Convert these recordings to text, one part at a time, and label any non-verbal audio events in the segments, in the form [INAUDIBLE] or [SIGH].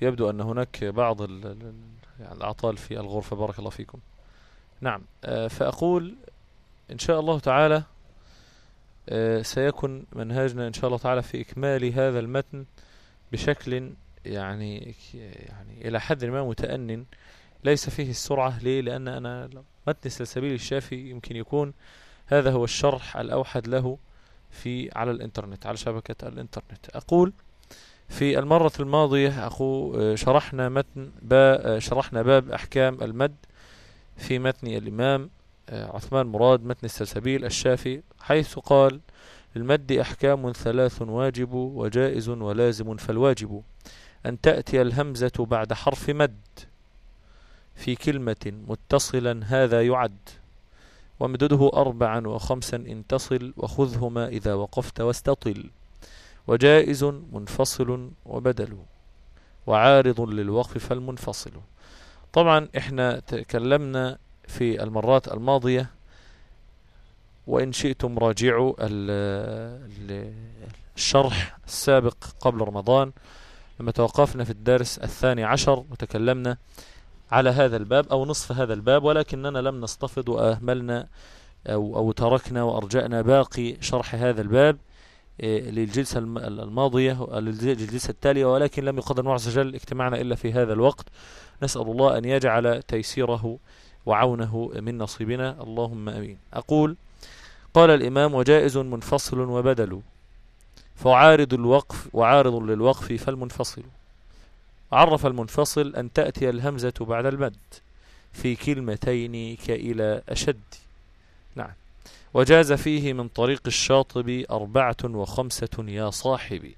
يبدو أن هناك بعض يعني الأعطال في الغرفة. بارك الله فيكم. نعم. آه، فأقول إن شاء الله تعالى آه، سيكون منهاجنا إن شاء الله تعالى في إكمال هذا المتن بشكل يعني يعني إلى حد ما متأنن. ليس فيه السرعة. ليه؟ لأن أنا متن سلسبيل الشافي يمكن يكون هذا هو الشرح الأوحد له في على الإنترنت على شبكة الإنترنت. أقول في المرة الماضية أخو آه، شرحنا متن با آه، شرحنا باب أحكام المد في متن الإمام آه، عثمان مراد متن السلسبيل الشافي حيث قال المد أحكام ثلاث واجب وجائز ولازم فالواجب أن تأتي الهمزة بعد حرف مد في كلمة متصلا هذا يعد ومدده أربعا وخمسا إن تصل وخذهما إذا وقفت واستطل. وجائز منفصل وبدل وعارض للوقف فالمنفصل. طبعا إحنا تكلمنا في المرات الماضية وإن شئتم راجعوا ال- ال- الشرح السابق قبل رمضان لما توقفنا في الدرس الثاني عشر وتكلمنا على هذا الباب أو نصف هذا الباب ولكننا لم نستفض وأهملنا أو, أو تركنا وأرجأنا باقي شرح هذا الباب. للجلسة الم- الماضية للجلسة التالية ولكن لم يقدر الله عز وجل اجتماعنا إلا في هذا الوقت. نسأل الله أن يجعل تيسيره وعونه من نصيبنا. اللهم أمين. أقول قال الإمام وجائز منفصل وبدل. فعارض الوقف وعارض للوقف فالمنفصل. عرف المنفصل أن تأتي الهمزة بعد المد في كلمتين كإلى أشد. نعم. وجاز فيه من طريق الشاطب أربعة وخمسة يا صاحبي.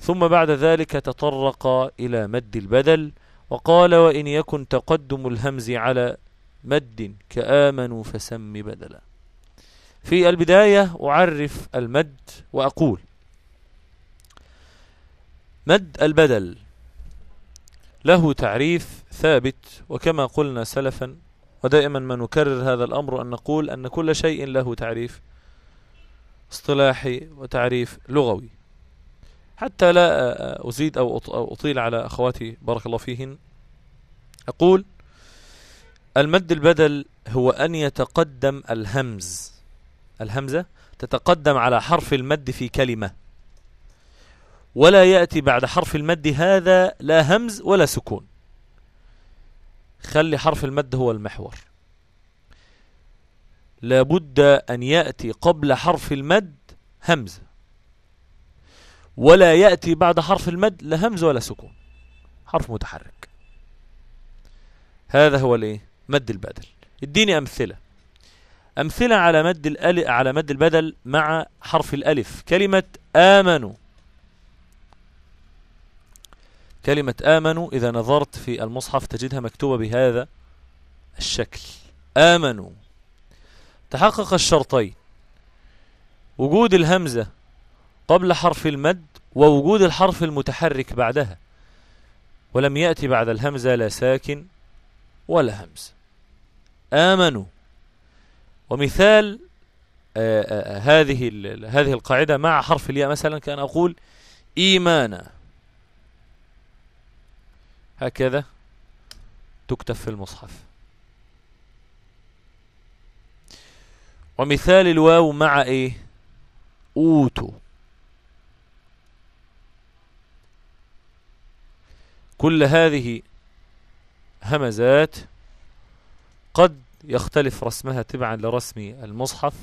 ثم بعد ذلك تطرق إلى مد البدل وقال وإن يكن تقدم الهمز على مد كآمنوا فسم بدلا. في البداية أعرف المد وأقول مد البدل له تعريف ثابت وكما قلنا سلفا ودائما ما نكرر هذا الأمر أن نقول أن كل شيء له تعريف اصطلاحي وتعريف لغوي. حتى لا أزيد أو أط- أو أطيل على أخواتي بارك الله فيهن. أقول المد البدل هو أن يتقدم الهمز. الهمزة تتقدم على حرف المد في كلمة. ولا يأتي بعد حرف المد هذا لا همز ولا سكون. خلي حرف المد هو المحور. لابد أن يأتي قبل حرف المد همزة. ولا يأتي بعد حرف المد لا همز ولا سكون. حرف متحرك. هذا هو الإيه؟ مد البدل. اديني أمثلة. أمثلة على مد. على مد البدل مع حرف الألف. كلمة آمنوا. كلمة آمنوا إذا نظرت في المصحف تجدها مكتوبة بهذا الشكل. آمنوا. تحقق الشرطين. وجود الهمزة قبل حرف المد ووجود الحرف المتحرك بعدها. ولم يأتي بعد الهمزة لا ساكن ولا همز. آمنوا. ومثال آآ آآ هذه ال- هذه القاعدة مع حرف الياء مثلا كأن أقول إيمانا. هكذا تكتب في المصحف. ومثال الواو مع إيه؟ اوتو كل هذه همزات قد يختلف رسمها تبعا لرسم المصحف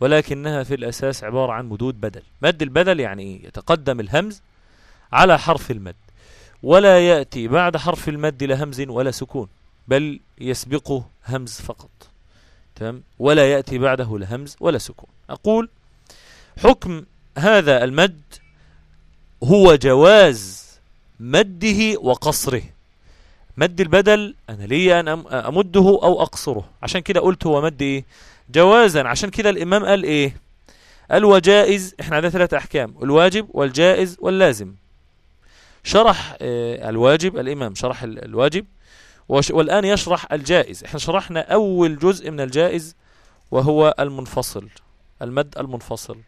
ولكنها في الأساس عبارة عن مدود بدل. مد البدل يعني إيه؟ يتقدم الهمز على حرف المد. ولا يأتي بعد حرف المد لا همز ولا سكون بل يسبقه همز فقط. تمام؟ ولا يأتي بعده لا همز ولا سكون. أقول حكم هذا المد هو جواز مده وقصره. مد البدل أنا لي أن أم- أمده أو أقصره. عشان كده قلت هو مد إيه؟ جوازا. عشان كده الإمام قال إيه؟ قال وجائز إحنا عندنا ثلاثة أحكام الواجب والجائز واللازم. شرح آه، الواجب الإمام شرح ال- الواجب والآن يشرح الجائز. إحنا شرحنا أول جزء من الجائز وهو المنفصل المد المنفصل.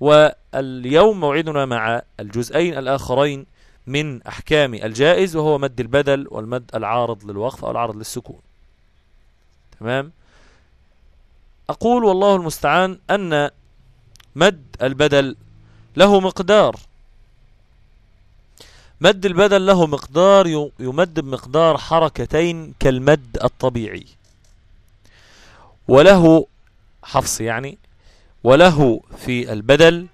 واليوم موعدنا مع الجزئين الآخرين من أحكام الجائز وهو مد البدل والمد العارض للوقف أو العارض للسكون. تمام؟ أقول والله المستعان أن مد البدل له مقدار. مد البدل له مقدار يمد بمقدار حركتين كالمد الطبيعي. وله حفص يعني وله في البدل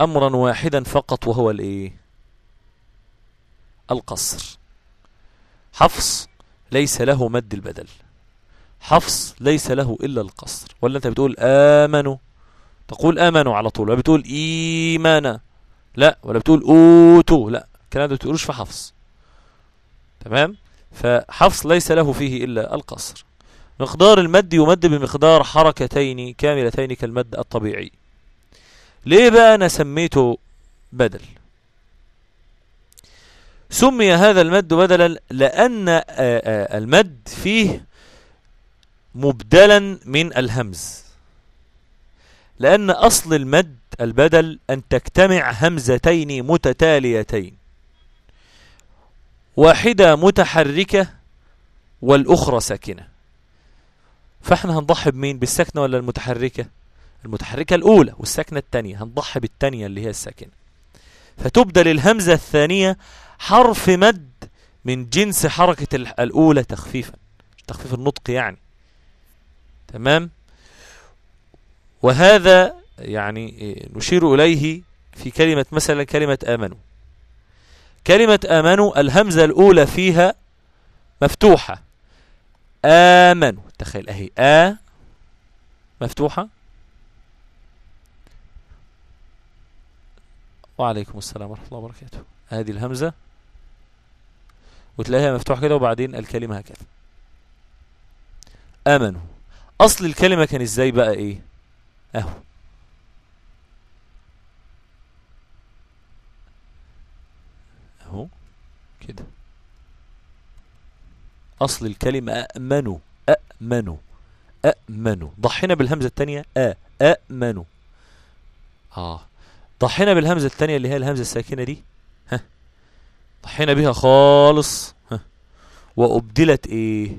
أمرا واحدا فقط وهو الإيه؟ القصر. حفص ليس له مد البدل حفص ليس له إلا القصر. ولا أنت بتقول آمنوا تقول آمنوا على طول. ولا بتقول إيمانا؟ لا. ولا بتقول أوتوا؟ لا. الكلام ده بتقولوش في حفص. تمام؟ فحفص ليس له فيه إلا القصر. مقدار المد يمد بمقدار حركتين كاملتين كالمد الطبيعي. ليه بقى أنا سميته بدل؟ سمي هذا المد بدلا لأن المد فيه مبدلا من الهمز. لأن أصل المد البدل أن تجتمع همزتين متتاليتين. واحدة متحركة والأخرى ساكنة. فإحنا هنضحي بمين؟ بالسكنة ولا المتحركة؟ المتحركة الأولى والسكنة الثانية. هنضحي بالثانية اللي هي الساكنة. فتبدل الهمزة الثانية حرف مد من جنس حركة الأولى تخفيفا. تخفيف النطق يعني. تمام؟ وهذا يعني نشير إليه في كلمة مثلا كلمة آمنوا. كلمة آمنوا الهمزة الأولى فيها مفتوحة. آمنوا. تخيل أهي آ مفتوحة. وعليكم السلام ورحمة الله وبركاته. هذه الهمزة وتلاقيها مفتوحة كده وبعدين الكلمة هكذا. آمنوا. أصل الكلمة كان إزاي بقى إيه؟ أهو. أهو كده. أصل الكلمة أأمنوا أأمنوا أأمنوا. ضحينا بالهمزة الثانية أ أأمنوا. آه. ضحينا بالهمزة الثانية اللي هي الهمزة الساكنة دي؟ ها. ضحينا بها خالص. ها. وأبدلت إيه؟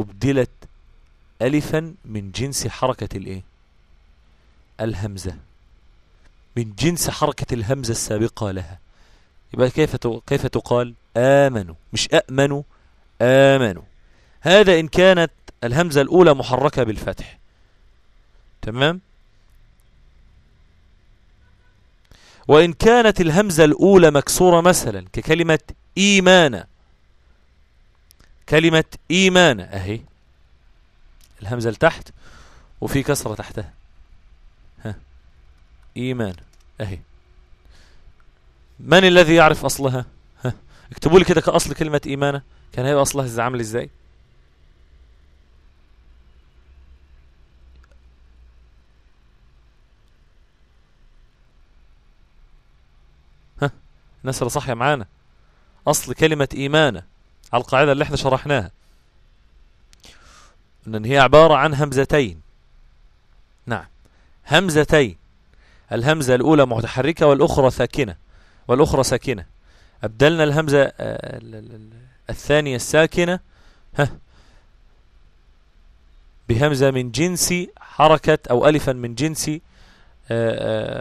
أبدلت ألفا من جنس حركة الإيه؟ الهمزة. من جنس حركة الهمزة السابقة لها. يبقى كيف كيف تقال؟ آمنوا. مش أأمنوا آمنوا. هذا إن كانت الهمزة الأولى محركة بالفتح. تمام؟ وإن كانت الهمزة الأولى مكسورة مثلا ككلمة إيمانا كلمة إيمان. أهي. الهمزة لتحت وفي كسرة تحتها. ها. إيمان. أهي. من الذي يعرف أصلها؟ ها اكتبوا لي كده كأصل كلمة إيمانة. كان هيبقى أصلها عامل إزاي؟ ها الناس اللي صحية معانا. أصل كلمة إيمانة على القاعدة اللي إحنا شرحناها. إن هي عبارة عن همزتين. نعم همزتين. الهمزة الأولى متحركة والأخرى ساكنة والأخرى ساكنة. أبدلنا الهمزة الثانية الساكنة ها بهمزة من جنس حركة أو ألفا من جنس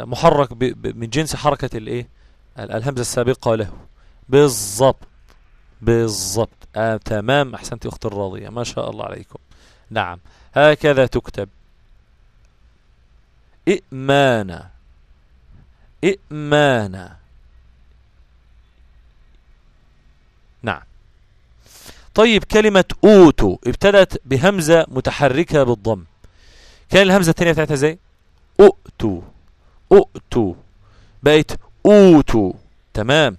محرك من جنس حركة الإيه؟ الهمزة السابقة له. بالضبط بالضبط. آه تمام. أحسنت أخت الراضية. ما شاء الله عليكم. نعم. هكذا تكتب. إئمانا. إئمانا نعم. طيب كلمة أوتو ابتدت بهمزة متحركة بالضم. كان الهمزة الثانية بتاعتها زي أؤتو أؤتو بقت أوتو. تمام.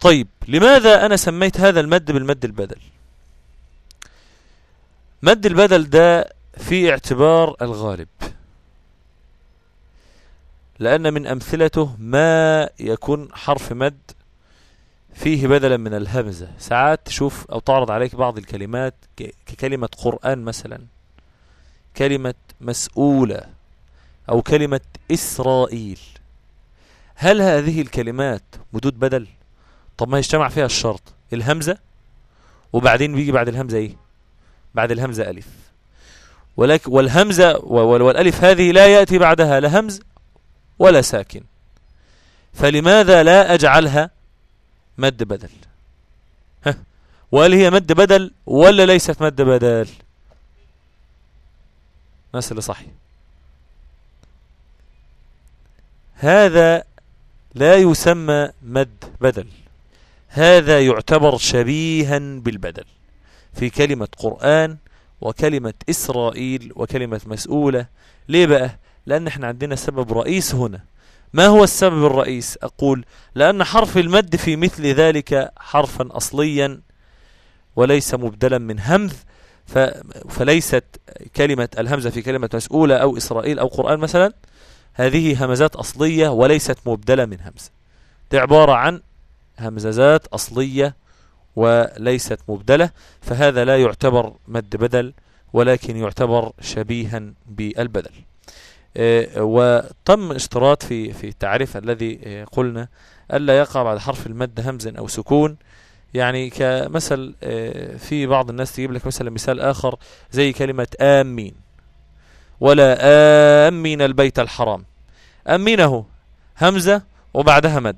طيب لماذا أنا سميت هذا المد بالمد البدل؟ مد البدل ده في اعتبار الغالب. لأن من أمثلته ما يكون حرف مد فيه بدلا من الهمزة. ساعات تشوف أو تعرض عليك بعض الكلمات ككلمة قرآن مثلا كلمة مسؤولة أو كلمة إسرائيل. هل هذه الكلمات مدود بدل؟ طب ما يجتمع فيها الشرط. الهمزة؟ وبعدين بيجي بعد الهمزة إيه؟ بعد الهمزة ألف. ولكن والهمزة والألف هذه لا يأتي بعدها لا همز ولا ساكن. فلماذا لا أجعلها مد بدل؟ ها؟ وهل هي مد بدل ولا ليست مد بدل؟ ناس اللي صحي. هذا لا يسمى مد بدل. هذا يعتبر شبيها بالبدل. في كلمة قرآن وكلمة إسرائيل وكلمة مسؤولة ليه بقى؟ لأن إحنا عندنا سبب رئيس هنا. ما هو السبب الرئيس؟ أقول لأن حرف المد في مثل ذلك حرفا أصليا وليس مبدلا من همذ فليست كلمة الهمزة في كلمة مسؤولة أو إسرائيل أو قرآن مثلا. هذه همزات أصلية وليست مبدلة من همز. دي عبارة عن همزات أصلية وليست مبدلة فهذا لا يعتبر مد بدل ولكن يعتبر شبيها بالبدل. وتم اشتراط في في التعريف الذي آه، قلنا ألا يقع بعد حرف المد همز أو سكون. يعني كمثل آه، في بعض الناس تجيب لك مثلا مثال آخر زي كلمة آمين. ولا آمين البيت الحرام. أمينه همزة وبعدها مد.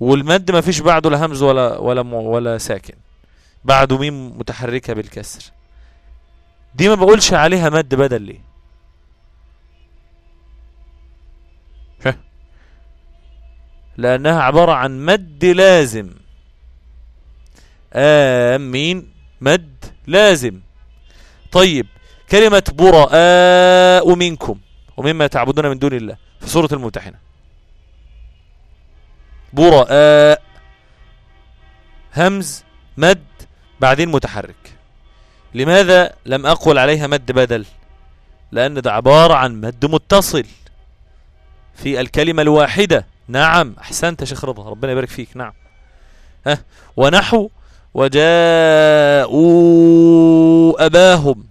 والمد ما فيش بعده لا همز ولا ولا ولا ساكن. بعده ميم متحركة بالكسر. دي ما بقولش عليها مد بدل ليه. لأنها عبارة عن مد لازم. آمين مد لازم. طيب كلمة براء منكم. ومما تعبدون من دون الله. في سورة الممتحنة. براء همز مد بعدين متحرك. لماذا لم أقول عليها مد بدل؟ لأن ده عبارة عن مد متصل. في الكلمة الواحدة. نعم أحسنت يا شيخ رضا ربنا يبارك فيك نعم. ها ونحو وجاءوا أباهم.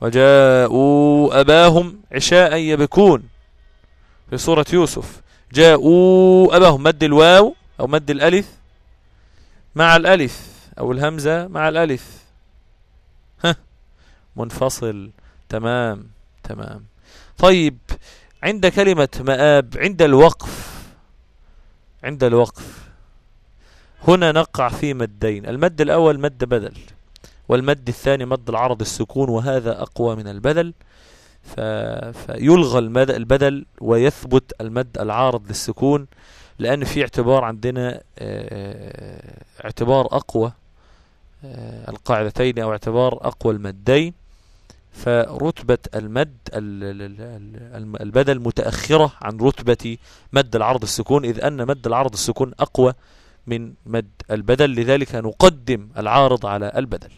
وجاءوا أباهم عشاء يبكون. في سورة يوسف. جاءوا أباهم مد الواو أو مد الألف مع الألف أو الهمزة مع الألف. ها منفصل تمام تمام. طيب عند كلمة مآب عند الوقف. عند الوقف. هنا نقع في مدين. المد الأول مد بدل والمد الثاني مد العرض السكون وهذا أقوى من البدل. فيلغى المد البدل ويثبت المد العارض للسكون لأن في اعتبار عندنا آه، اعتبار أقوى آه، القاعدتين أو اعتبار أقوى المدين. فرتبة المد البدل متأخرة عن رتبة مد العرض السكون إذ أن مد العرض السكون أقوى من مد البدل لذلك نقدم العارض على البدل.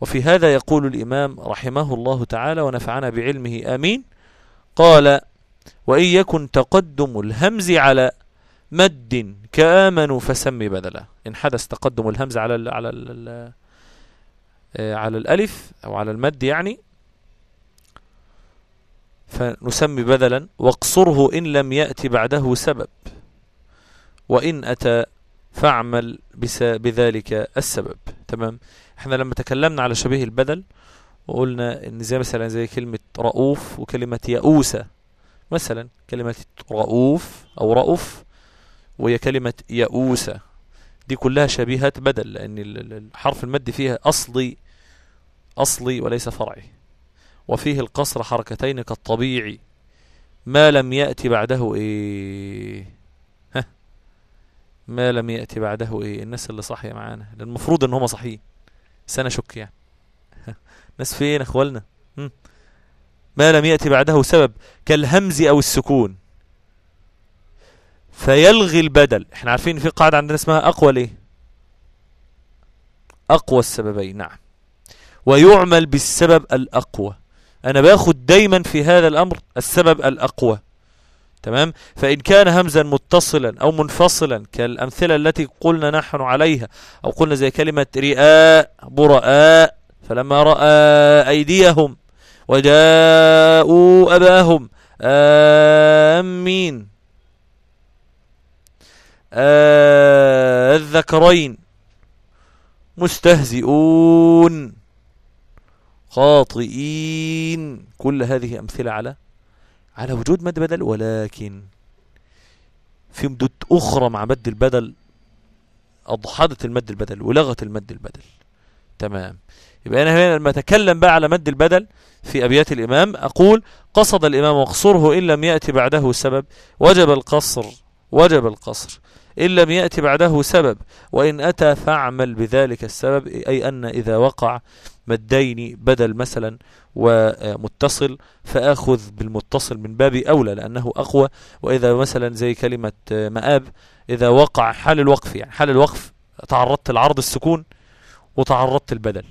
وفي هذا يقول الإمام رحمه الله تعالى ونفعنا بعلمه آمين. قال وإن يكن تقدم الهمز على مد كآمنوا فسم بدلا. إن حدث تقدم الهمز على على على الألف أو على المد يعني. فنسمي بدلا واقصره إن لم يأتي بعده سبب وإن أتى فاعمل بذلك السبب. تمام؟ إحنا لما تكلمنا على شبيه البدل وقلنا إن زي مثلا زي كلمة رؤوف وكلمة يئوسة مثلا كلمة رؤوف أو رؤوف وهي كلمة يئوسة دي كلها شبيهات بدل لأن الحرف المد فيها أصلي أصلي وليس فرعي. وفيه القصر حركتين كالطبيعي. ما لم يأتي بعده إيه؟ ها. ما لم يأتي بعده إيه؟ الناس اللي صحية معانا. المفروض إن هم صحيين سنة شك يعني. ناس فين أخوالنا؟ ما لم يأتي بعده سبب كالهمز أو السكون. فيلغي البدل. إحنا عارفين في قاعدة عندنا اسمها أقوى ليه؟ أقوى السببين. نعم. ويعمل بالسبب الأقوى. أنا باخد دايما في هذا الأمر السبب الأقوى. تمام؟ فإن كان همزا متصلا أو منفصلا كالأمثلة التي قلنا نحن عليها أو قلنا زي كلمة رئاء براء فلما رأى أيديهم وجاءوا أباهم آمين. الذكرين مستهزئون. خاطئين. كل هذه أمثلة على على وجود مد بدل ولكن في مدود أخرى مع مد البدل أضحدت المد البدل ولغت المد البدل. تمام. يبقى أنا هنا لما أتكلم بقى على مد البدل في أبيات الإمام أقول قصد الإمام واقصره إن لم يأتي بعده سبب. وجب القصر وجب القصر. إن لم يأتي بعده سبب وإن أتى فاعمل بذلك السبب أي أن إذا وقع مدين بدل مثلا ومتصل فآخذ بالمتصل من باب أولى لأنه أقوى. وإذا مثلا زي كلمة مآب إذا وقع حال الوقف يعني حال الوقف تعرضت العرض السكون وتعرضت البدل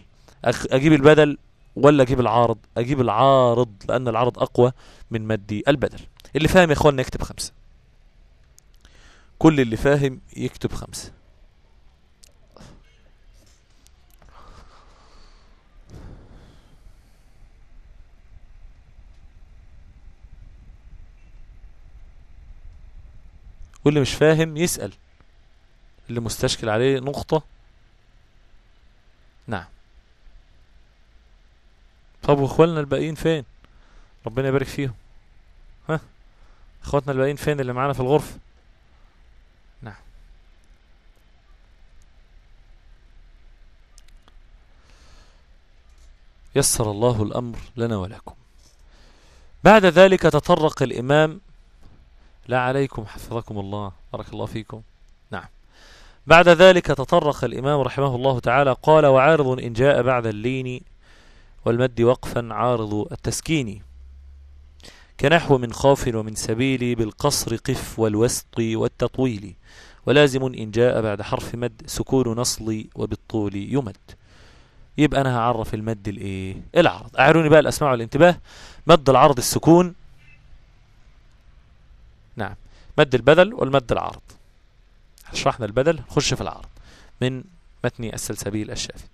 أجيب البدل ولا أجيب العارض؟ أجيب العارض لأن العرض أقوى من مدي البدل. اللي فاهم يا إخواننا يكتب خمسة. كل اللي فاهم يكتب خمسة. واللي مش فاهم يسأل. اللي مستشكل عليه نقطة. نعم. طب واخواننا الباقيين فين؟ ربنا يبارك فيهم. ها؟ اخواتنا الباقيين فين اللي معانا في الغرفة؟ يسر الله الأمر لنا ولكم. بعد ذلك تطرق الإمام لا عليكم حفظكم الله بارك الله فيكم. نعم. بعد ذلك تطرق الإمام رحمه الله تعالى قال وعارض إن جاء بعد اللين والمد وقفا عارض التسكين. كنحو من خاف ومن سبيل بالقصر قف والوسط والتطويل. ولازم إن جاء بعد حرف مد سكون نصل وبالطول يمد. يبقى أنا هعرف المد الإيه العرض. أعروني بقى الأسماع والانتباه. مد العرض السكون. نعم. مد البدل والمد العرض. شرحنا البدل. نخش في العرض. من متن السلسبيل الشافي.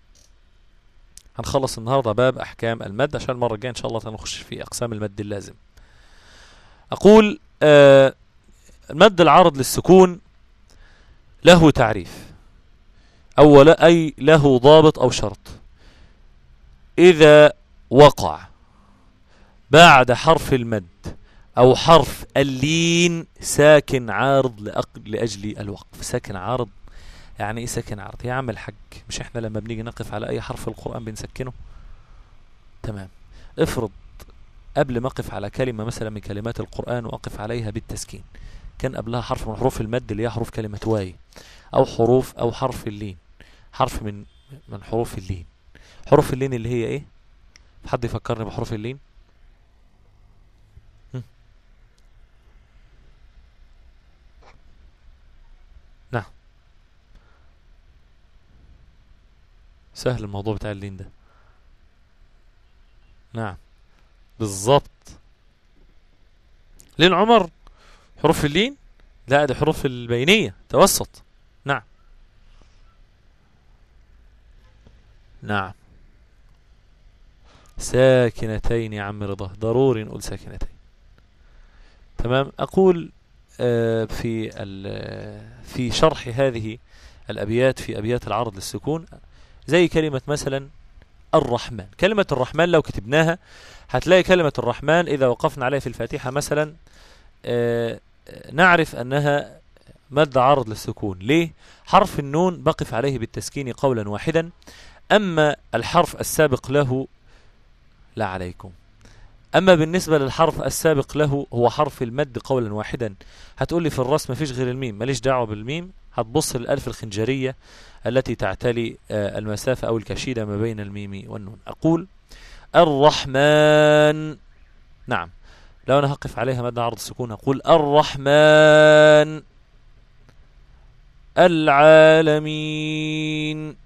هنخلص النهاردة باب أحكام المد عشان المرة الجاية إن شاء الله هنخش في أقسام المد اللازم. أقول آه المد العرض للسكون له تعريف. أولا أي له ضابط أو شرط. إذا وقع بعد حرف المد أو حرف اللين ساكن عارض لأجل الوقف. ساكن عارض؟ يعني إيه ساكن عارض؟ يا عم مش إحنا لما بنيجي نقف على أي حرف القرآن بنسكنه؟ تمام. افرض قبل ما أقف على كلمة مثلا من كلمات القرآن وأقف عليها بالتسكين كان قبلها حرف من حروف المد اللي هي حروف كلمة واي أو حروف أو حرف اللين. حرف من من حروف اللين. حروف اللين اللي هي إيه؟ حد يفكرني بحروف اللين. نعم. سهل الموضوع بتاع اللين ده. نعم. بالظبط لين عمر. حروف اللين. لا ده حروف البينية. توسط. نعم. نعم. ساكنتين عم رضا ضروري نقول ساكنتين. تمام؟ أقول آه، في في شرح هذه الأبيات في أبيات العرض للسكون زي كلمة مثلا الرحمن. كلمة الرحمن لو كتبناها هتلاقي كلمة الرحمن إذا وقفنا عليها في الفاتحة مثلا آه، نعرف أنها مد عرض للسكون. ليه؟ حرف النون بقف عليه بالتسكين قولا واحدا. أما الحرف السابق له لا عليكم. أما بالنسبة للحرف السابق له هو حرف المد قولا واحدا. هتقول لي في الرسم مفيش غير الميم. ماليش دعوة بالميم. هتبص للألف الخنجرية التي تعتلي آه، المسافة أو الكشيدة ما بين الميم والنون. أقول الرحمن. نعم. لو أنا هقف عليها مد عرض السكون أقول الرحمن العالمين.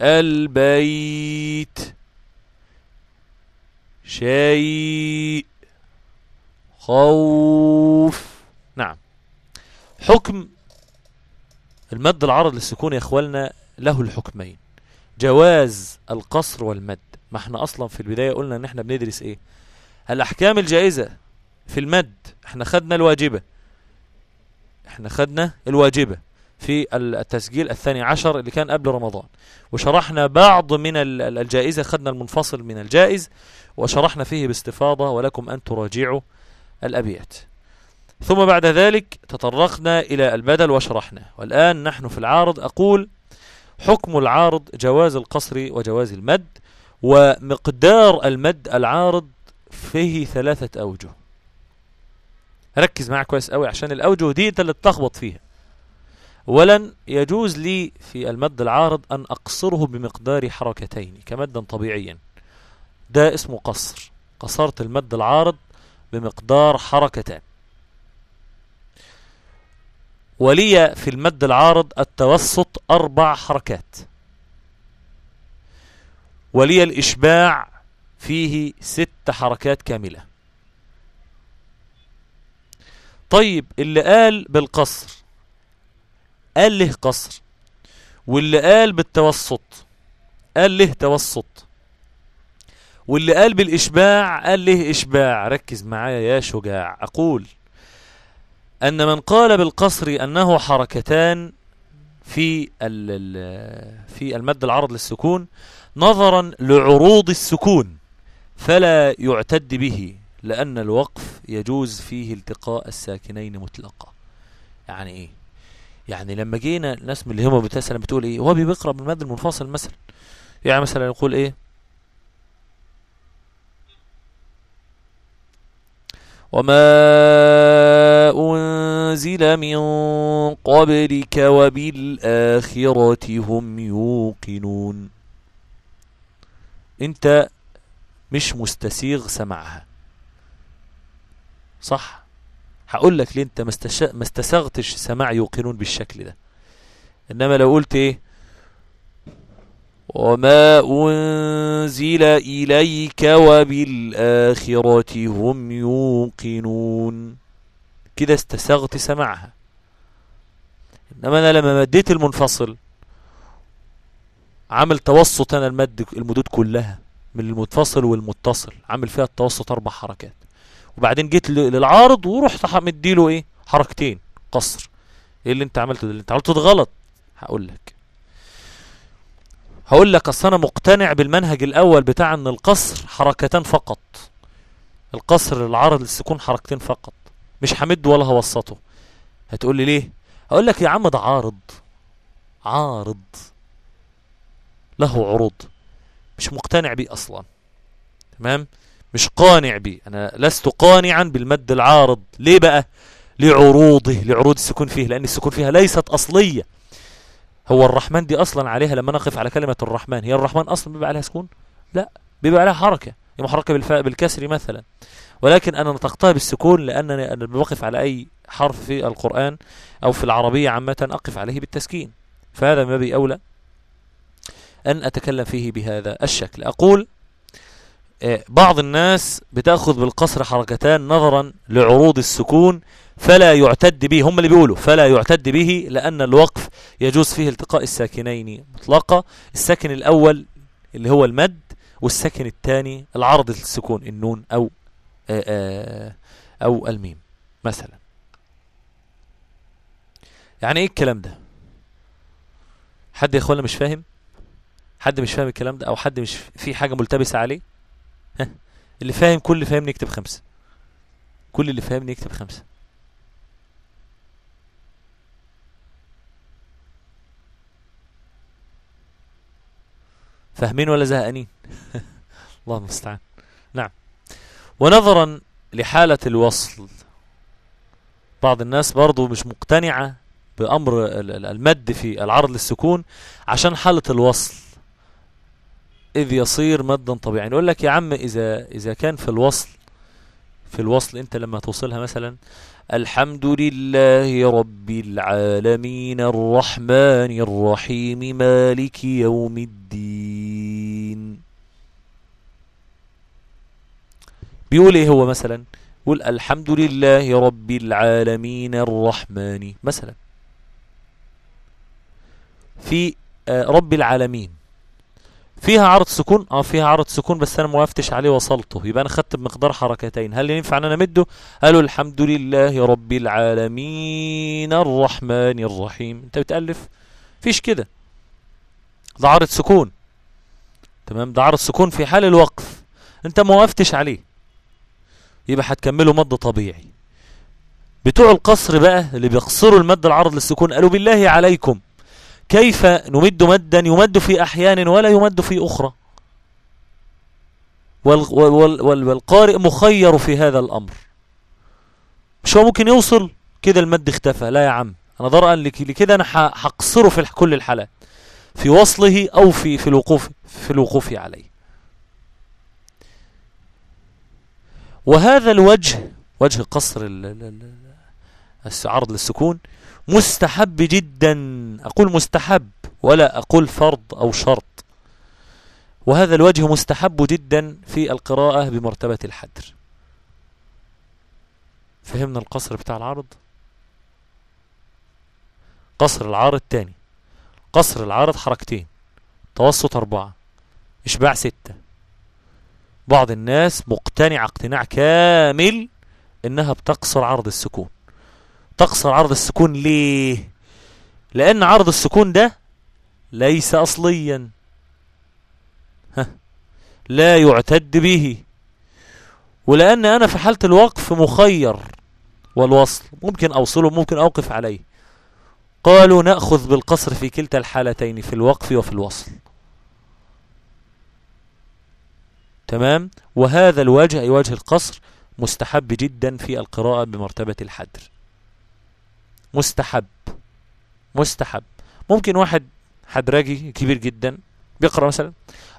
البيت. شيء. خوف. نعم. حكم. المد العرض للسكون يا اخوالنا له الحكمين. جواز القصر والمد. ما إحنا أصلا في البداية قلنا إن إحنا بندرس إيه؟ الأحكام الجائزة في المد. إحنا خدنا الواجبة. إحنا خدنا الواجبة. في التسجيل الثاني عشر اللي كان قبل رمضان. وشرحنا بعض من الجائزة خدنا المنفصل من الجائز وشرحنا فيه باستفاضة ولكم أن تراجعوا الأبيات. ثم بعد ذلك تطرقنا إلى البدل وشرحنا والآن نحن في العارض. أقول حكم العارض جواز القصر وجواز المد ومقدار المد العارض فيه ثلاثة أوجه. ركز معي كويس قوي عشان الأوجه دي أنت اللي تلخبط فيها. اولا يجوز لي في المد العارض أن أقصره بمقدار حركتين كمدا طبيعيا. ده اسمه قصر. قصرت المد العارض بمقدار حركتان. ولي في المد العارض التوسط أربع حركات. ولي الإشباع فيه ست حركات كاملة. طيب اللي قال بالقصر قال له قصر واللي قال بالتوسط قال له توسط واللي قال بالإشباع قال له إشباع. ركز معايا يا شجاع أقول أن من قال بالقصر أنه حركتان في في المد العرض للسكون نظرا لعروض السكون فلا يعتد به لأن الوقف يجوز فيه التقاء الساكنين مطلقا. يعني إيه؟ يعني لما جينا الناس من اللي هم بتسأل بتقول إيه؟ هو بيقرأ بالمد المنفصل مثلا. يعني مثلا يقول إيه؟ وما أنزل من قبلك وبالآخرة هم يوقنون. أنت مش مستسيغ سمعها. صح؟ هقول لك ليه انت ما استسغتش سماع يوقنون بالشكل ده. انما لو قلت إيه؟ وما أنزل إليك وبالآخرة هم يوقنون. كده استسغت سمعها إنما أنا لما مديت المنفصل عامل توسط أنا المد المدود كلها من المتصل والمتصل عامل فيها التوسط أربع حركات. وبعدين جيت للعارض ورحت مديله إيه؟ حركتين. قصر. إيه اللي أنت عملته ده؟ اللي أنت عملته ده غلط. هقول لك. هقول لك أصل أنا مقتنع بالمنهج الأول بتاع إن القصر حركتان فقط. القصر العرض للسكون حركتين فقط. مش همد ولا هوسطه. هتقول لي ليه؟ أقول لك يا عم ده عارض. عارض. له عروض. مش مقتنع بيه أصلا. تمام؟ مش قانع بيه أنا لست قانعا بالمد العارض. ليه بقى؟ لعروضه لعروض السكون فيه لأن السكون فيها ليست أصلية. هو الرحمن دي أصلا عليها لما نقف على كلمة الرحمن. هي الرحمن أصلا بيبقى عليها سكون؟ لا بيبقى عليها حركة. محركة بالكسر مثلا. ولكن أنا نطقتها بالسكون لأنني أنا بوقف على أي حرف في القرآن أو في العربية عامة أقف عليه بالتسكين. فهذا ما بي أولى أن أتكلم فيه بهذا الشكل. أقول بعض الناس بتأخذ بالقصر حركتان نظرا لعروض السكون فلا يعتد به هم اللي بيقولوا فلا يعتد به لأن الوقف يجوز فيه التقاء الساكنين مطلقة الساكن الأول اللي هو المد والساكن الثاني العرض السكون النون أو آآ آآ أو الميم مثلا. يعني إيه الكلام ده؟ حد يا إخوانا مش فاهم؟ حد مش فاهم الكلام ده؟ أو حد مش في حاجة ملتبسة عليه؟ ها؟ اللي فاهم كل فاهم يكتب خمسة. كل اللي فاهم يكتب خمسة. فاهمين ولا زهقانين؟ [LAUGHS] الله المستعان. نعم. ونظرا لحالة الوصل. بعض الناس برضو مش مقتنعة بأمر المد في العرض للسكون عشان حالة الوصل. إذ يصير مدا طبيعيا. يقول لك يا عم إذا, إذا كان في الوصل في الوصل أنت لما توصلها مثلا الحمد لله رب العالمين الرحمن الرحيم مالك يوم الدين. بيقول إيه هو مثلا؟ يقول الحمد لله رب العالمين الرحمن مثلا. في رب العالمين. فيها عرض سكون؟ آه فيها عرض سكون بس أنا ما وقفتش عليه وصلته. يبقى أنا خدت بمقدار حركتين. هل ينفع إن أنا أمده؟ قالوا الحمد لله رب العالمين الرحمن الرحيم. أنت بتألف؟ فيش كده. ده عرض سكون. تمام؟ ده عرض سكون في حال الوقف. أنت ما وقفتش عليه. يبقى هتكمله مد طبيعي. بتوع القصر بقى اللي بيقصروا المد العرض للسكون قالوا بالله عليكم. كيف نمد مدا يمد في أحيان ولا يمد في وال والقارئ مخير في هذا الأمر. مش هو ممكن يوصل؟ كده المد اختفى لا يا عم. أنا ضرأ لكده أنا هقصره في كل الحالات في وصله أو في في الوقوف في الوقوف عليه. وهذا الوجه وجه قصر العرض للسكون مستحب جدا. أقول مستحب ولا أقول فرض أو شرط. وهذا الوجه مستحب جدا في القراءة بمرتبة الحدر. فهمنا القصر بتاع العرض؟ قصر العارض تاني قصر العارض حركتين. توسط أربعة. إشباع ستة. بعض الناس مقتنع اقتناع كامل إنها بتقصر عرض السكون. تقصر عرض السكون ليه؟ لأن عرض السكون ده ليس أصليا. ها لا يعتد به. ولأن أنا في حالة الوقف مخير والوصل. ممكن أوصله ممكن أوقف عليه. قالوا نأخذ بالقصر في كلتا الحالتين في الوقف وفي الوصل. تمام؟ وهذا الوجه أي وجه القصر مستحب جدا في القراءة بمرتبة الحدر. مستحب مستحب. ممكن واحد حدراجي كبير جدا بيقرأ مثلا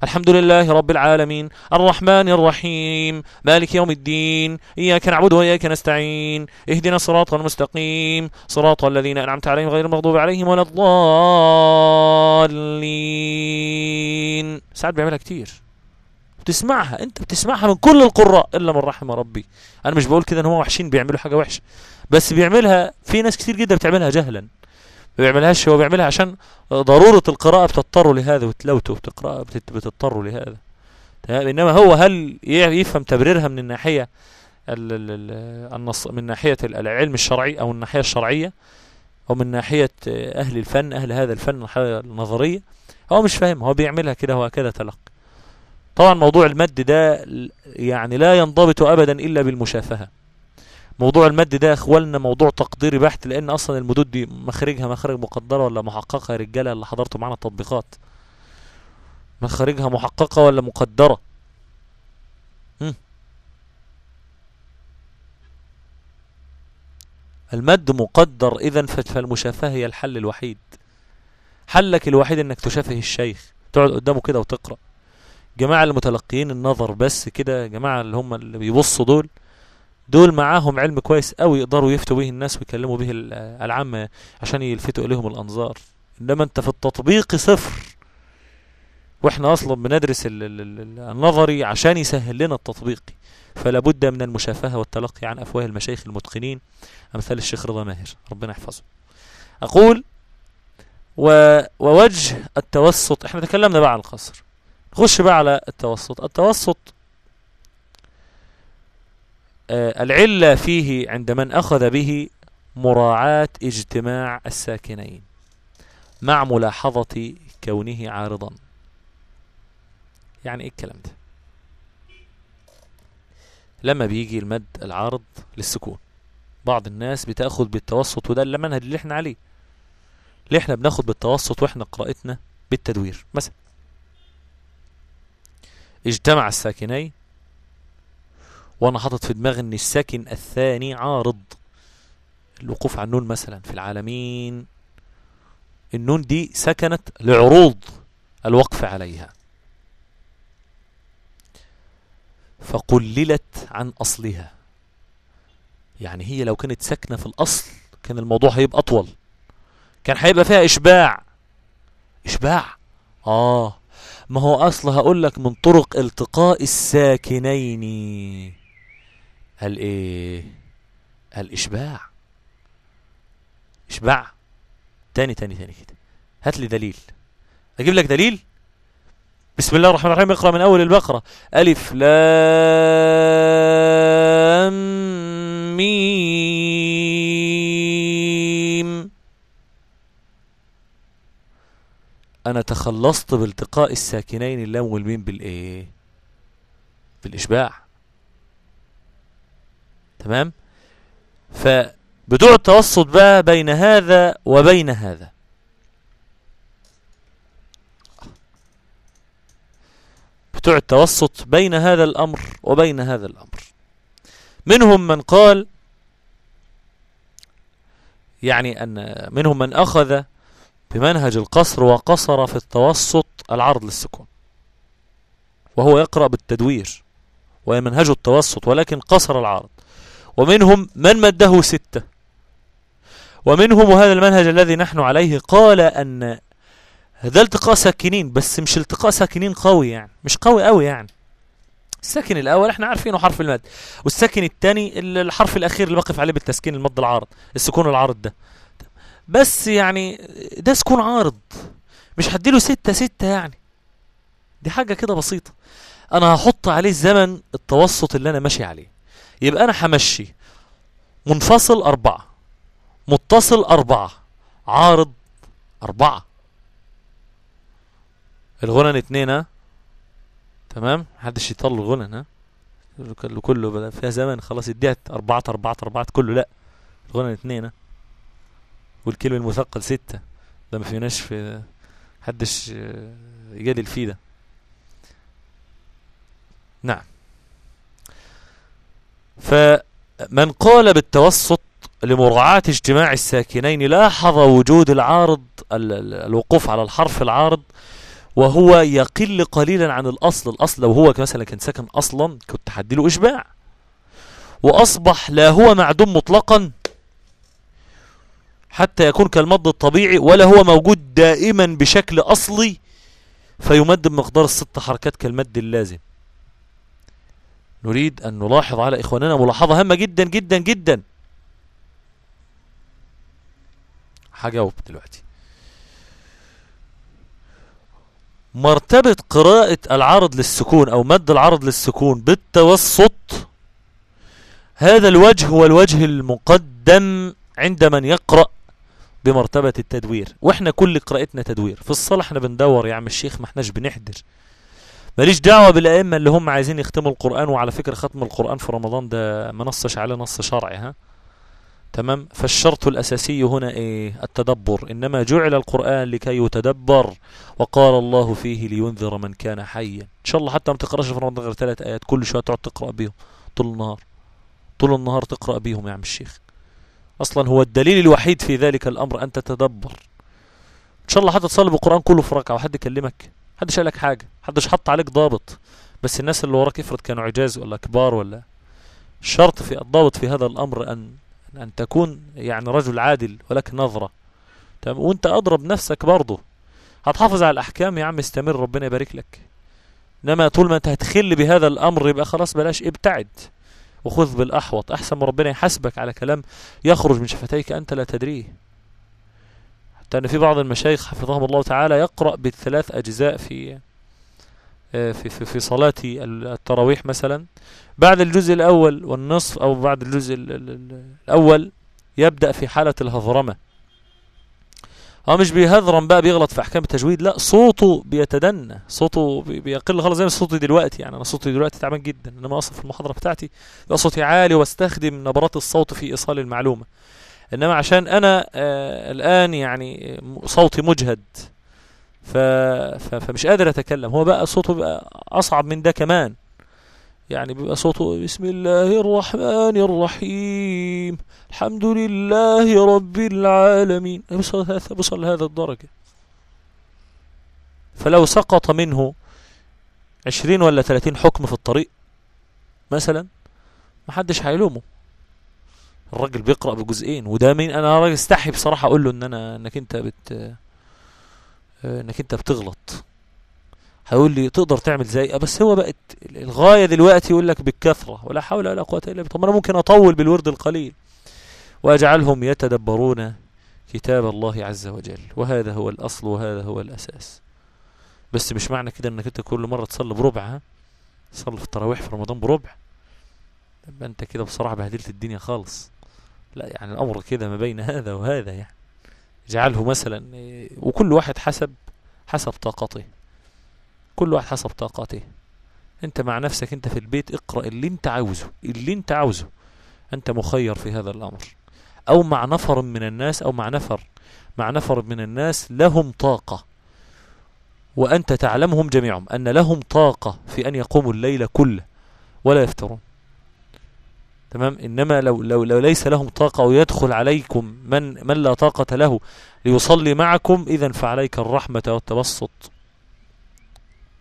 الحمد لله رب العالمين الرحمن الرحيم مالك يوم الدين إياك نعبد وإياك نستعين اهدنا الصراط المستقيم صراط الذين أنعمت عليهم غير المغضوب عليهم ولا الضالين. ساعات بيعملها كتير. بتسمعها انت بتسمعها من كل القراء إلا من رحم ربي. أنا مش بقول كده إن هم وحشين بيعملوا حاجة وحشة. بس بيعملها في ناس كتير جدا بتعملها جهلا. ما بيعملهاش هو بيعملها عشان ضرورة القراءة بتضطر لهذا وتلاوته بتقرأ بتضطر لهذا. تمام؟ إنما هو هل يفهم تبريرها من الناحية النص من ناحية العلم الشرعي أو الناحية الشرعية أو من ناحية أهل الفن أهل هذا الفن النظرية؟ هو مش فاهم هو بيعملها كده كده تلقي. طبعا موضوع المد ده يعني لا ينضبط ابدا إلا بالمشافهة. موضوع المد ده اخوالنا موضوع تقديري بحت لأن أصلا المدود دي مخارجها مخارج مقدرة ولا محققة يا رجالة؟ اللي حضرتوا معانا التطبيقات. مخارجها محققة ولا مقدرة؟ هم. المد مقدر اذا فالمشافهة هي الحل الوحيد. حلك الوحيد إنك تشافه الشيخ تقعد قدامه كده وتقرأ. جماعة المتلقيين النظر بس كده جماعة اللي هم اللي بيبصوا دول دول معاهم علم كويس قوي يقدروا يفتوا به الناس ويكلموا به العامة عشان يلفتوا إليهم الأنظار. إنما أنت في التطبيق صفر. وإحنا أصلا بندرس النظري عشان يسهل لنا التطبيقي فلا بد من المشافهة والتلقي عن أفواه المشايخ المتقنين. أمثال الشيخ رضا ماهر. ربنا يحفظه. أقول و... ووجه التوسط إحنا تكلمنا بقى عن القصر. نخش بقى على التوسط. التوسط العلة فيه عند من أخذ به مراعاة اجتماع الساكنين مع ملاحظة كونه عارضا. يعني إيه الكلام ده؟ لما بيجي المد العارض للسكون بعض الناس بتاخد بالتوسط وده المنهج اللي إحنا عليه. ليه إحنا بناخد بالتوسط وإحنا قراءتنا بالتدوير؟ مثلا اجتمع الساكنين وأنا حاطط في دماغي ان الساكن الثاني عارض. الوقوف على النون مثلا في العالمين. النون دي سكنت لعروض الوقف عليها. فقللت عن أصلها. يعني هي لو كانت ساكنة في الأصل كان الموضوع هيبقى أطول. كان هيبقى فيها إشباع. إشباع؟ آه. ما هو أصل هقول لك من طرق التقاء الساكنين. هل إيه؟ الاشباع إشباع. تاني تاني تاني كده. هات لي دليل. أجيب لك دليل؟ بسم الله الرحمن الرحيم. اقرأ من أول البقرة. ألف لام ميم. أنا تخلصت بالتقاء الساكنين اللام والميم بالإيه؟ بالإشباع. تمام؟ فبتوع التوسط بقى بين هذا وبين هذا. بتوع التوسط بين هذا الأمر وبين هذا الأمر. منهم من قال يعني أن منهم من أخذ بمنهج القصر وقصر في التوسط العرض للسكون. وهو يقرأ بالتدوير ومنهج التوسط ولكن قصر العرض. ومنهم من مده ستة. ومنهم وهذا المنهج الذي نحن عليه قال أن ده التقاء ساكنين بس مش التقاء ساكنين قوي يعني مش قوي قوي يعني. الساكن الأول إحنا عارفينه حرف المد. والساكن الثاني الحرف الأخير اللي بقف عليه بالتسكين المد العارض السكون العارض ده. بس يعني ده سكون عارض مش هديله ستة ستة يعني. دي حاجة كده بسيطة. أنا هحط عليه زمن التوسط اللي أنا ماشي عليه. يبقى أنا همشي منفصل أربعة متصل أربعة عارض أربعة. الغنن اتنين ها؟ تمام؟ محدش يطل الغنن ها؟ كله فيها زمن خلاص اديت أربعة أربعة أربعة كله لا. الغنن اتنين ها؟ والكلمة المثقل ستة. ده ما فيناش في محدش آه، يجادل فيه ده. نعم. فمن قال بالتوسط لمراعاة اجتماع الساكنين لاحظ وجود العارض ال- ال- الوقوف على الحرف العارض وهو يقل قليلا عن الأصل. الأصل لو هو مثلا كان ساكن أصلا كنت هديله إشباع. وأصبح لا هو معدوم مطلقا حتى يكون كالمد الطبيعي ولا هو موجود دائما بشكل أصلي فيمد بمقدار الست حركات كالمد اللازم. نريد أن نلاحظ على إخواننا ملاحظة هامة جدا جدا جدا. هجاوب دلوقتي. مرتبة قراءة العرض للسكون أو مد العرض للسكون بالتوسط هذا الوجه هو الوجه المقدم عند من يقرأ بمرتبة التدوير. وإحنا كل قراءتنا تدوير. في الصلاة إحنا بندور يا عم الشيخ ما إحناش بنحضر. ماليش دعوة بالأئمة اللي هم عايزين يختموا القرآن وعلى فكرة ختم القرآن في رمضان ده ما نصش عليه نص شرعي ها؟ تمام؟ فالشرط الأساسي هنا إيه؟ التدبر. إنما جعل القرآن لكي يتدبر. وقال الله فيه لينذر من كان حيا. إن شاء الله حتى ما تقرأش في رمضان غير ثلاث آيات. كل شوية تقعد تقرأ بيهم. طول النهار. طول النهار تقرأ بيهم يا عم الشيخ. أصلا هو الدليل الوحيد في ذلك الأمر أن تتدبر. إن شاء الله حتى تصلي بالقرآن كله في ركعة وحد يكلمك حدش قال لك حاجة حدش حط عليك ضابط. بس الناس اللي وراك افرض كانوا عجاز ولا كبار ولا الشرط في الضابط في هذا الأمر أن أن تكون يعني رجل عادل ولك نظرة. تمام؟ وأنت أضرب نفسك برضه. هتحافظ على الأحكام يا عم استمر ربنا يبارك لك. إنما طول ما أنت هتخل بهذا الأمر يبقى خلاص بلاش ابتعد. وخذ بالأحوط. أحسن ما ربنا يحاسبك على كلام يخرج من شفتيك أنت لا تدريه. حتى أن في بعض المشايخ حفظهم الله تعالى يقرأ بالثلاث أجزاء في في في, في صلاة التراويح مثلا. بعد الجزء الأول والنصف أو بعد الجزء ال- ال- ال- الأول يبدأ في حالة الهضرمة. هو مش بيهذرم بقى بيغلط في أحكام التجويد لا صوته بيتدنى صوته بي- بيقل خالص زي ما صوتي دلوقتي يعني أنا صوتي دلوقتي تعبان جدا إنما أصلا في المحاضرة بتاعتي يبقى صوتي عالي واستخدم نبرات الصوت في إيصال المعلومة. إنما عشان أنا آه الآن يعني صوتي مجهد ف... ف... فمش قادر أتكلم. هو بقى صوته بقى أصعب من ده كمان. يعني بيبقى صوته بسم الله الرحمن الرحيم. الحمد لله رب العالمين. بوصل لهذا الدرجة. فلو سقط منه عشرين ولا ثلاثين حكم في الطريق مثلا محدش هيلومه. الراجل بيقرأ بجزئين وده مين؟ أنا راجل استحي بصراحة أقول له إن أنا إنك أنت بت إنك أنت بتغلط. هيقول لي تقدر تعمل زي بس هو بقت الغاية دلوقتي يقول لك بالكثرة ولا حول ولا قوة إلا بالله. طب أنا ممكن أطول بالورد القليل. وأجعلهم يتدبرون كتاب الله عز وجل. وهذا هو الأصل وهذا هو الأساس. بس مش معنى كده إنك أنت كل مرة تصلي بربع ها؟ تصلي في التراويح في رمضان بربع. يبقى أنت كده بصراحة بهدلت الدنيا خالص. لا يعني الأمر كده ما بين هذا وهذا يعني. اجعله مثلا وكل واحد حسب حسب طاقته. كل واحد حسب طاقته انت مع نفسك انت في البيت اقرأ اللي انت عاوزه اللي انت عاوزه. انت مخير في هذا الأمر. أو مع نفر من الناس أو مع نفر مع نفر من الناس لهم طاقة. وأنت تعلمهم جميعهم أن لهم طاقة في أن يقوموا الليل كله ولا يفترون. تمام؟ إنما لو لو لو ليس لهم طاقة ويدخل عليكم من من لا طاقة له ليصلي معكم اذا فعليك الرحمة والتبسط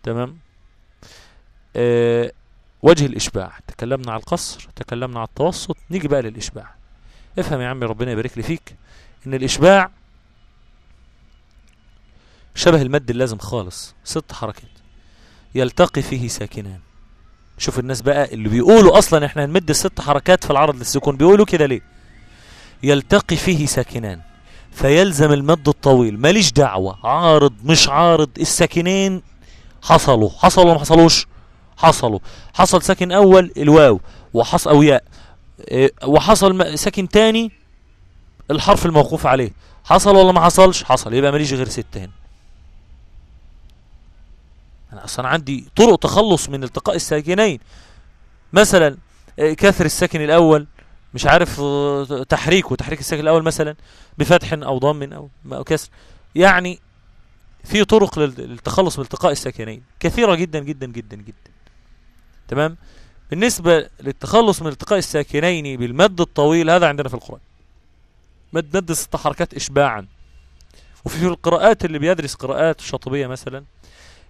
تمام؟ آه وجه الإشباع. تكلمنا على القصر تكلمنا على التوسط نيجي بقى للإشباع. افهم يا عمي ربنا يبارك لي فيك إن الإشباع شبه المد اللازم خالص ست حركات. يلتقي فيه ساكنان. شوف الناس بقى اللي بيقولوا أصلا إحنا هنمد الست حركات في العرض للسكون بيقولوا كده ليه؟ يلتقي فيه ساكنان. فيلزم المد الطويل. ماليش دعوة. عارض مش عارض الساكنين حصلوا. حصلوا ولا ما حصلوش؟ حصلوا. حصل ساكن أول الواو. وحصل أو ياء. إيه، وحصل ساكن تاني الحرف الموقوف عليه. حصل ولا ما حصلش؟ حصل. يبقى ماليش غير ستة هنا. أنا أصلا عندي طرق تخلص من التقاء الساكنين. مثلا إيه، كسر الساكن الأول. مش عارف آه، تحريكه. تحريك الساكن الأول مثلا بفتح أو ضم أو كسر. يعني في طرق لل- للتخلص من التقاء الساكنين. كثيرة جدا جدا جدا جدا. تمام؟ بالنسبة للتخلص من التقاء الساكنين بالمد الطويل هذا عندنا في القرآن. مد مد ست حركات إشباعا. وفي في القراءات اللي بيدرس قراءات الشاطبية مثلا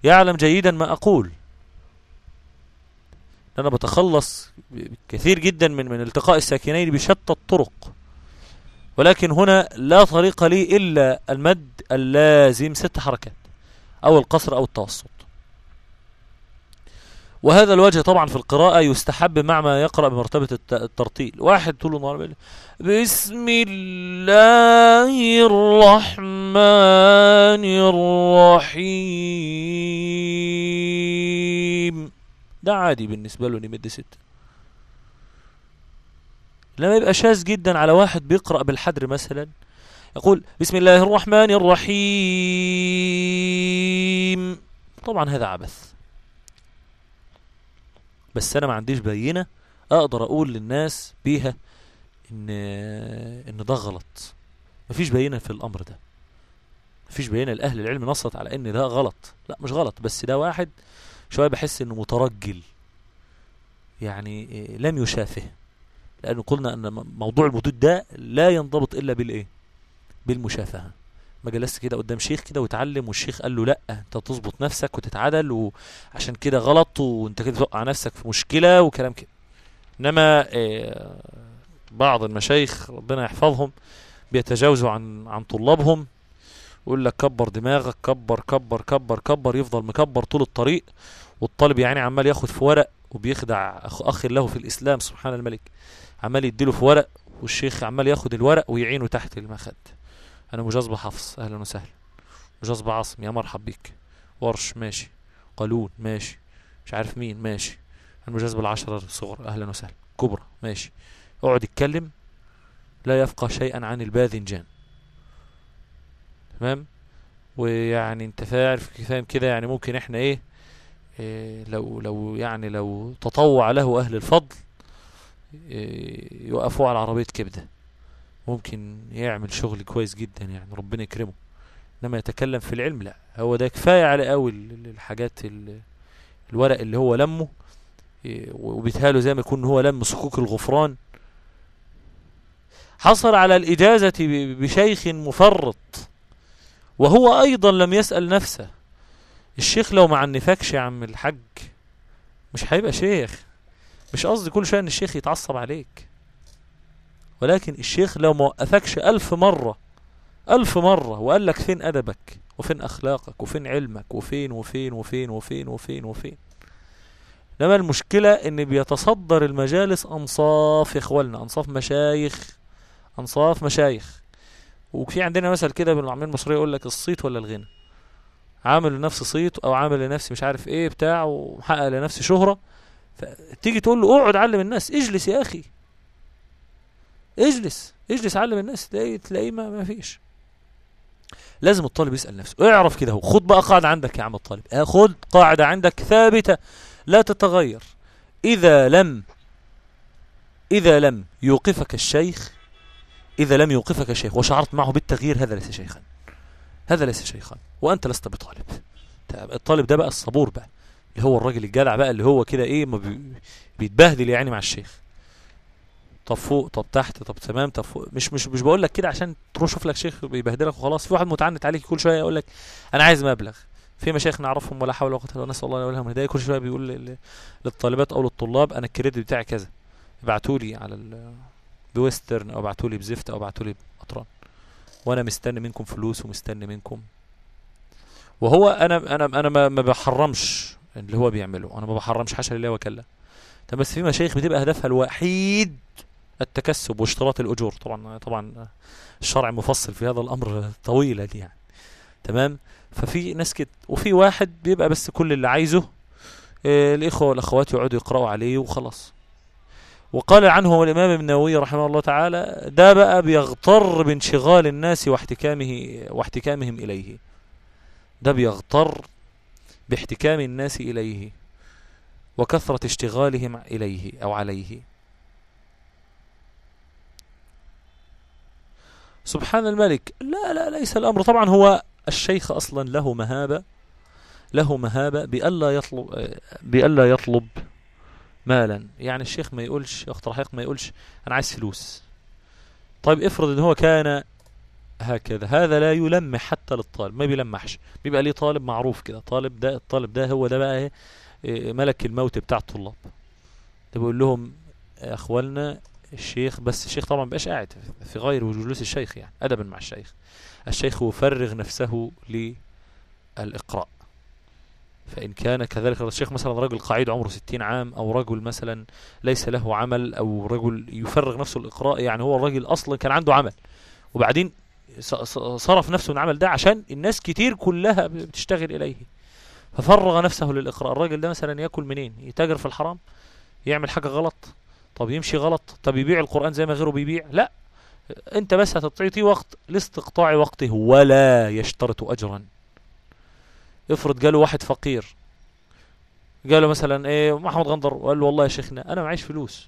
يعلم جيدا ما أقول. أنا بتخلص كثير جدا من من التقاء الساكنين بشتى الطرق. ولكن هنا لا طريق لي إلا المد اللازم ست حركات أو القصر أو التوسط. وهذا الوجه طبعا في القراءة يستحب مع ما يقرأ بمرتبة الت- الترتيل. واحد طول النهار بسم الله الرحمن الرحيم. ده عادي بالنسبة له يمد ستة. لما يبقى شاذ جدا على واحد بيقرأ بالحدر مثلا يقول بسم الله الرحمن الرحيم. طبعا هذا عبث. بس أنا ما عنديش بينة أقدر أقول للناس بيها إن إن ده غلط. مفيش بينة في الأمر ده. مفيش بينة لأهل العلم نصت على إن ده غلط. لا مش غلط. بس ده واحد شوية بحس إنه مترجل. يعني إيه، لم يشافه. لأنه قلنا م- موضوع المدود ده لا ينضبط إلا بالايه بالمشافهة. ما جلست كده قدام شيخ كده وتعلم والشيخ قال له لا أنت تظبط نفسك وتتعدل وعشان كده غلط وأنت كده توقع نفسك في مشكلة وكلام كده. إنما آه، بعض المشايخ ربنا يحفظهم بيتجاوزوا عن عن طلابهم ويقول لك كبر دماغك كبر كبر كبر كبر يفضل مكبر طول الطريق والطالب يعني عمال ياخد في ورق وبيخدع اخ أخ له في الإسلام سبحان الملك. عمال يديله في ورق والشيخ عمال ياخد الورق ويعينه تحت المخد. أنا مجاز حفص أهلا وسهلا. مجاز عاصم يا مرحب بيك ورش ماشي. قالون ماشي. مش عارف مين ماشي. المجاز بالعشرة الصغر أهلا وسهلا. كبرى ماشي. اقعد اتكلم. لا يفقه شيئا عن الباذنجان. تمام؟ ويعني أنت فاهم كده يعني ممكن إحنا إيه, لو لو يعني لو تطوع له أهل الفضل إيه يوقفوه على عربية كبدة. ممكن يعمل شغل كويس جدا يعني ربنا يكرمه. إنما يتكلم في العلم لا. هو ده كفاية على قوي الحاجات ال- الورق اللي هو لمه إيه، وبيتهاله زي ما يكون هو لم صكوك الغفران. حصل على الإجازة بشيخ مفرط وهو أيضا لم يسأل نفسه. الشيخ لو ما عنفكش يا عم الحج مش هيبقى شيخ. مش قصدي كل شوية إن الشيخ يتعصب عليك. ولكن الشيخ لو ما وقفكش ألف مرة ألف مرة وقال لك فين أدبك وفين أخلاقك وفين علمك وفين وفين وفين وفين وفين وفين. لما المشكلة إن بيتصدر المجالس أنصاف يا إخوالنا أنصاف مشايخ أنصاف مشايخ. وفي عندنا مثل كده بالعامين المصرية يقول لك الصيت ولا الغنى؟ عامل لنفسي صيت أو عامل لنفسي مش عارف إيه بتاع ومحقق لنفسي شهرة. فتيجي تقول له اقعد علم الناس اجلس يا أخي. اجلس اجلس علم الناس تلاقيه تلاقيه ما, ما فيش. لازم الطالب يسأل نفسه اعرف كده هو. خد بقى قاعدة عندك يا عم الطالب. آه خد قاعدة عندك ثابتة لا تتغير. إذا لم إذا لم يوقفك الشيخ إذا لم يوقفك الشيخ وشعرت معه بالتغيير هذا ليس شيخا. هذا ليس شيخا وأنت لست بطالب. الطالب ده بقى الصبور بقى اللي هو الراجل الجدع بقى اللي هو كده إيه ما بي- بيتبهدل يعني مع الشيخ. طب فوق طب تحت طب تمام طب فوق. مش مش مش بقول لك كده عشان تروح شوف لك شيخ بيبهدلك وخلاص. في واحد متعنت عليك كل شوية يقول لك أنا عايز مبلغ. في مشايخ نعرفهم ولا حول ولا قوة إلا بالله نسأل الله لهم الهداية. كل شوية بيقول لل- للطالبات أو للطلاب أنا الكريدت بتاعي كذا. ابعتوا لي على ال- بويسترن أو ابعتوا لي بزفت أو ابعتوا لي بقطران وأنا مستني منكم فلوس ومستني منكم. وهو أنا أنا أنا ما بحرمش اللي هو بيعمله. أنا ما بحرمش حاشا لله وكلا. طب بس في مشايخ بتبقى هدفها الوحيد التكسب واشتراط الأجور. طبعا طبعا الشرع مفصل في هذا الأمر طويلا يعني. تمام؟ ففي ناس كده وفي واحد بيبقى بس كل اللي عايزه آه، الإخوة والأخوات يقعدوا يقرأوا عليه وخلاص. وقال عنه الإمام ابن النووي رحمه الله تعالى ده بقى بيغتر بانشغال الناس واحتكامه واحتكامهم إليه. ده بيغتر باحتكام الناس إليه وكثرة اشتغالهم إليه أو عليه. سبحان الملك. لا لا ليس الأمر. طبعا هو الشيخ أصلا له مهابة له مهابة بألا يطلب بألا يطلب مالا. يعني الشيخ ما يقولش أخت رحيق ما يقولش أنا عايز فلوس. طيب افرض إن هو كان هكذا. هذا لا يلمح حتى للطالب ما بيلمحش. بيبقى ليه طالب معروف كده. طالب ده الطالب ده هو ده بقى إيه؟ إيه، ملك الموت بتاع الطلاب. ده بيقول لهم أخوالنا الشيخ بس الشيخ طبعا مبقاش قاعد في غير جلوس الشيخ يعني ادبا مع الشيخ. الشيخ يفرغ نفسه للإقراء. فإن كان كذلك الشيخ مثلا رجل قاعد عمره 60 عام أو رجل مثلا ليس له عمل أو رجل يفرغ نفسه للإقراء يعني هو الرجل أصلا كان عنده عمل. وبعدين صرف نفسه من العمل ده عشان الناس كتير كلها بتشتغل إليه. ففرغ نفسه للإقراء. الراجل ده مثلا يأكل منين؟ يتاجر في الحرام؟ يعمل حاجة غلط؟ طب يمشي غلط؟ طب يبيع القرآن زي ما غيره بيبيع؟ لا. أنت بس هتعطيه وقت لاستقطاع وقته ولا يشترط أجرا. افرض قالوا واحد فقير. قالوا مثلا إيه محمد غندر وقال له والله يا شيخنا أنا معيش فلوس.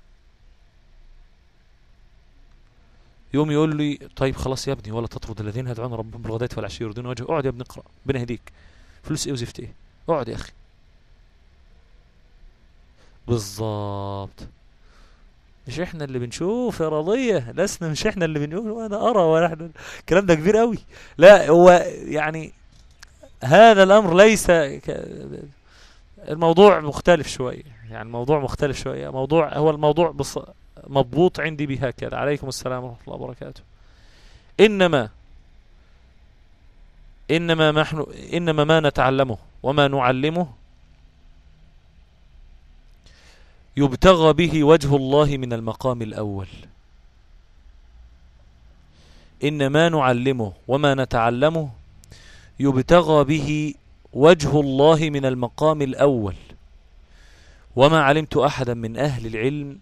يوم يقول لي طيب خلاص يا ابني ولا تطرد الذين يدعون ربهم بالغداة والعشي يريدون وجهه. اقعد يا ابني اقرأ ربنا يهديك فلوس إيه وزفت إيه؟ اقعد يا أخي. بالظبط مش إحنا اللي بنشوف يا رضية لسنا مش إحنا اللي بنقول وأنا أرى ونحن. الكلام ده كبير قوي لا هو يعني هذا الأمر ليس ك... الموضوع مختلف شوية. يعني الموضوع مختلف شوية. موضوع هو الموضوع بص... مضبوط عندي بهكذا. عليكم السلام ورحمة الله وبركاته. إنما إنما ما نحن إنما ما نتعلمه وما نعلمه يبتغى به وجه الله من المقام الأول. إن ما نعلمه وما نتعلمه يبتغى به وجه الله من المقام الأول. وما علمت أحدا من أهل العلم.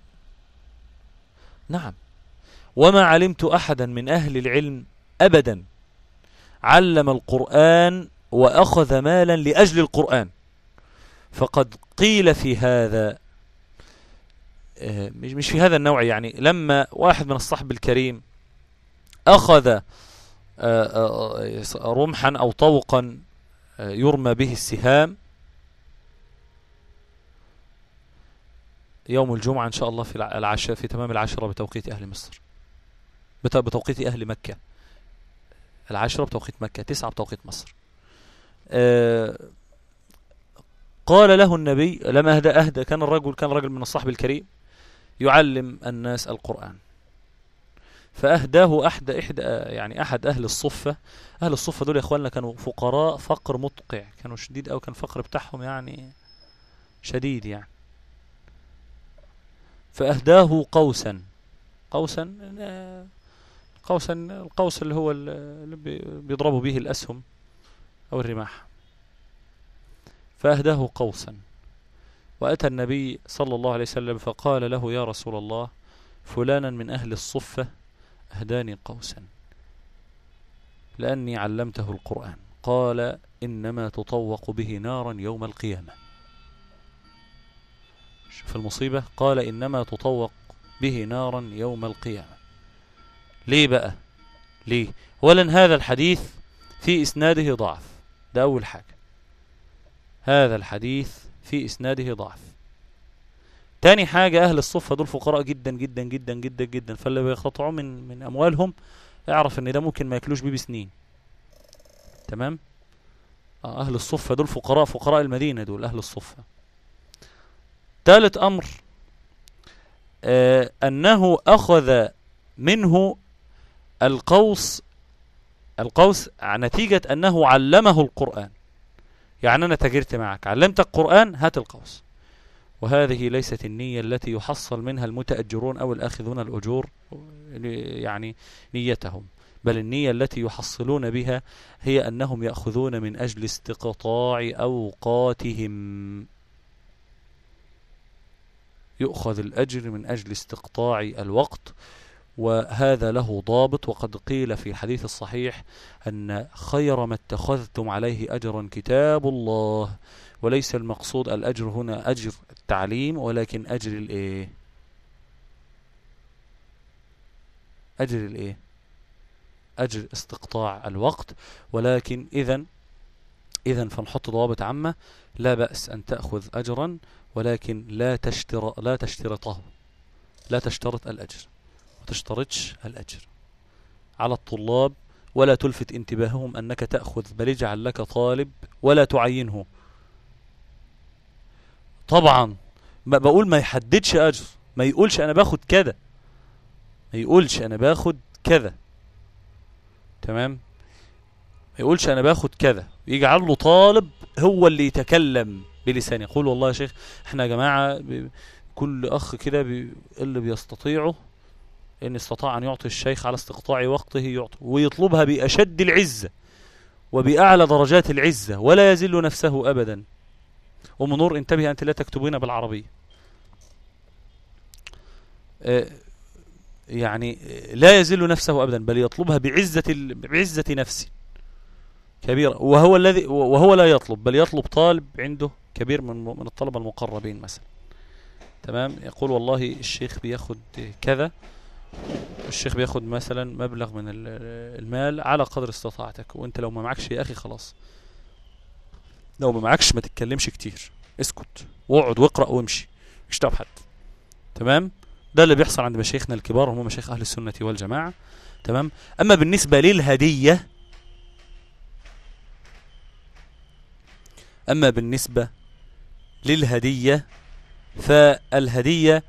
نعم. وما علمت أحدا من أهل العلم أبدا. علم القرآن وأخذ مالا لأجل القرآن. فقد قيل في هذا آه، مش في هذا النوع يعني لما واحد من الصحب الكريم أخذ رمحا أو طوقا آه، يرمى به السهام. يوم الجمعة إن شاء الله في الع- العشاء في تمام العشرة بتوقيت أهل مصر. بت- بتوقيت أهل مكة. العشرة بتوقيت مكة تسعة بتوقيت مصر. آه، قال له النبي لما أهدى أهدى كان الرجل كان رجل من الصحب الكريم يعلم الناس القرآن. فأهداه أحد إحدى يعني أحد أهل الصفة. أهل الصفة دول يا إخواننا كانوا فقراء فقر مدقع كانوا شديد أو كان الفقر بتاعهم يعني شديد يعني. فأهداه قوسا قوسا قوسا القوس اللي هو ال- اللي بي- بيضربوا به الأسهم أو الرماح. فأهداه قوسا. وأتى النبي صلى الله عليه وسلم فقال له يا رسول الله فلانا من أهل الصفة أهداني قوسا لأني علمته القرآن. قال إنما تطوق به نارا يوم القيامة. شوف المصيبة. قال إنما تطوق به نارا يوم القيامة. ليه بقى؟ ليه؟ ولن هذا الحديث في إسناده ضعف. ده أول حاجة. هذا الحديث في إسناده ضعف. تاني حاجة أهل الصفة دول فقراء جدا جدا جدا جدا جدا. فاللي بيقطعوا من من أموالهم اعرف إن ده ممكن ما ياكلوش بيه بسنين. تمام؟ آه، أهل الصفة دول فقراء فقراء المدينة دول أهل الصفة ثالث أمر آه أنه أخذ منه القوس القوس نتيجة أنه علمه القرآن. يعني أنا تجرت معك علمتك القرآن هات القوس. وهذه ليست النية التي يحصل منها المتأجرون أو الآخذون الأجور يعني نيتهم بل النية التي يحصلون بها هي أنهم يأخذون من أجل استقطاع أوقاتهم. يؤخذ الأجر من أجل استقطاع الوقت وهذا له ضابط. وقد قيل في الحديث الصحيح أن خير ما اتخذتم عليه أجرا كتاب الله وليس المقصود الأجر هنا أجر التعليم ولكن أجر الإيه؟ أجر الإيه؟ أجر استقطاع الوقت. ولكن إذا إذا فنحط ضوابط عامة لا بأس أن تأخذ أجرا ولكن لا تشترط لا تشترطه. لا تشترط الأجر ما تشترطش الأجر. على الطلاب ولا تلفت انتباههم أنك تأخذ بل اجعل لك طالب ولا تعينه. طبعا. بقول ما يحددش أجر. ما يقولش أنا باخد كذا. ما يقولش أنا باخد كذا. تمام؟ ما يقولش أنا باخد كذا. يجعل له طالب هو اللي يتكلم بلسانه. يقول والله يا شيخ إحنا يا جماعة كل أخ كده اللي بيستطيعه إن استطاع أن يعطي الشيخ على استقطاع وقته يعطي ويطلبها بأشد العزة وبأعلى درجات العزة ولا يزل نفسه أبدا. أم نور انتبه أنت لا تكتبين بالعربية. آه، يعني لا يزل نفسه أبدا بل يطلبها بعزة, بعزة نفسه كبيرة. وهو الذي وهو لا يطلب بل يطلب طالب عنده كبير من من الطلبة المقربين مثلا. تمام؟ يقول والله الشيخ بياخد كذا الشيخ بياخد مثلا مبلغ من المال على قدر استطاعتك وأنت لو ما معكش يا أخي خلاص. لو ما معكش ما تتكلمش كتير. اسكت واقعد واقرأ وامشي. مش حد. تمام؟ ده اللي بيحصل عند مشايخنا الكبار هم مشايخ أهل السنة والجماعة. تمام؟ أما بالنسبة للهدية أما بالنسبة للهدية فالهدية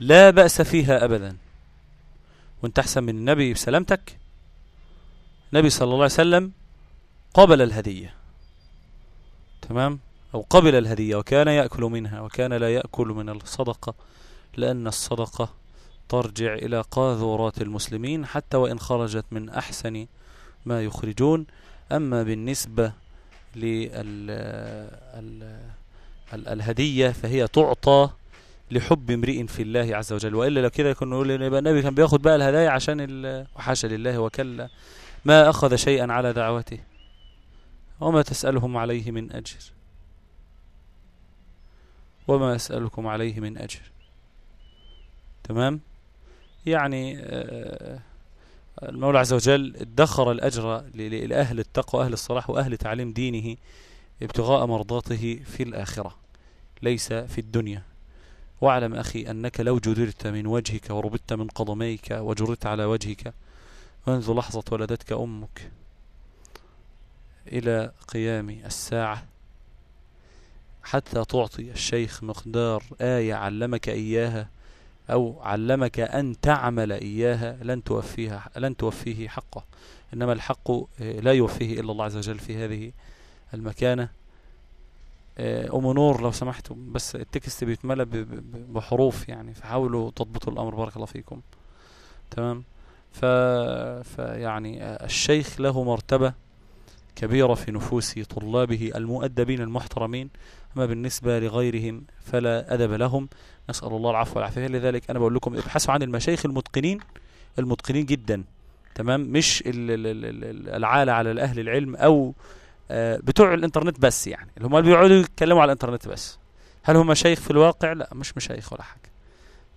لا بأس فيها ابدا. وأنت أحسن من النبي بسلامتك. النبي صلى الله عليه وسلم قبل الهدية. تمام؟ أو قبل الهدية وكان يأكل منها وكان لا يأكل من الصدقة لأن الصدقة ترجع إلى قاذورات المسلمين حتى وإن خرجت من أحسن ما يخرجون. أما بالنسبة للهدية فهي تعطى لحب امرئ في الله عز وجل. وإلا لو كده كنا نقول يبقى النبي كان بياخد بقى الهدايا عشان وحاشا لله وكلا ما أخذ شيئا على دعوته. وما تسألهم عليه من أجر. وما أسألكم عليه من أجر. تمام؟ يعني آه، المولى عز وجل ادخر الأجر لأهل التقوى أهل الصلاح وأهل تعليم دينه ابتغاء مرضاته في الآخرة ليس في الدنيا. واعلم أخي أنك لو جدرت من وجهك وربطت من قدميك وجرت على وجهك منذ لحظة ولدتك أمك. إلى قيام الساعة حتى تعطي الشيخ مقدار آية علمك إياها أو علمك أن تعمل إياها لن توفيها لن توفيه حقه. إنما الحق لا يوفيه إلا الله عز وجل في هذه المكانة. آه، أم نور لو سمحتوا بس التكست بيتملى بحروف يعني فحاولوا تضبطوا الأمر. بارك الله فيكم. تمام. فيعني الشيخ له مرتبة كبيرة في نفوس طلابه المؤدبين المحترمين أما بالنسبة لغيرهم فلا أدب لهم. نسأل الله العفو والعافية. لذلك أنا بقول لكم ابحثوا عن المشايخ المتقنين المتقنين جدا. تمام؟ مش ال- ال- ال- ال- العالة على أهل العلم أو آه، بتوع الإنترنت بس يعني. اللي هم بيقعدوا يتكلموا على الإنترنت بس. هل هم مشايخ في الواقع؟ لا مش مشايخ ولا حاجة.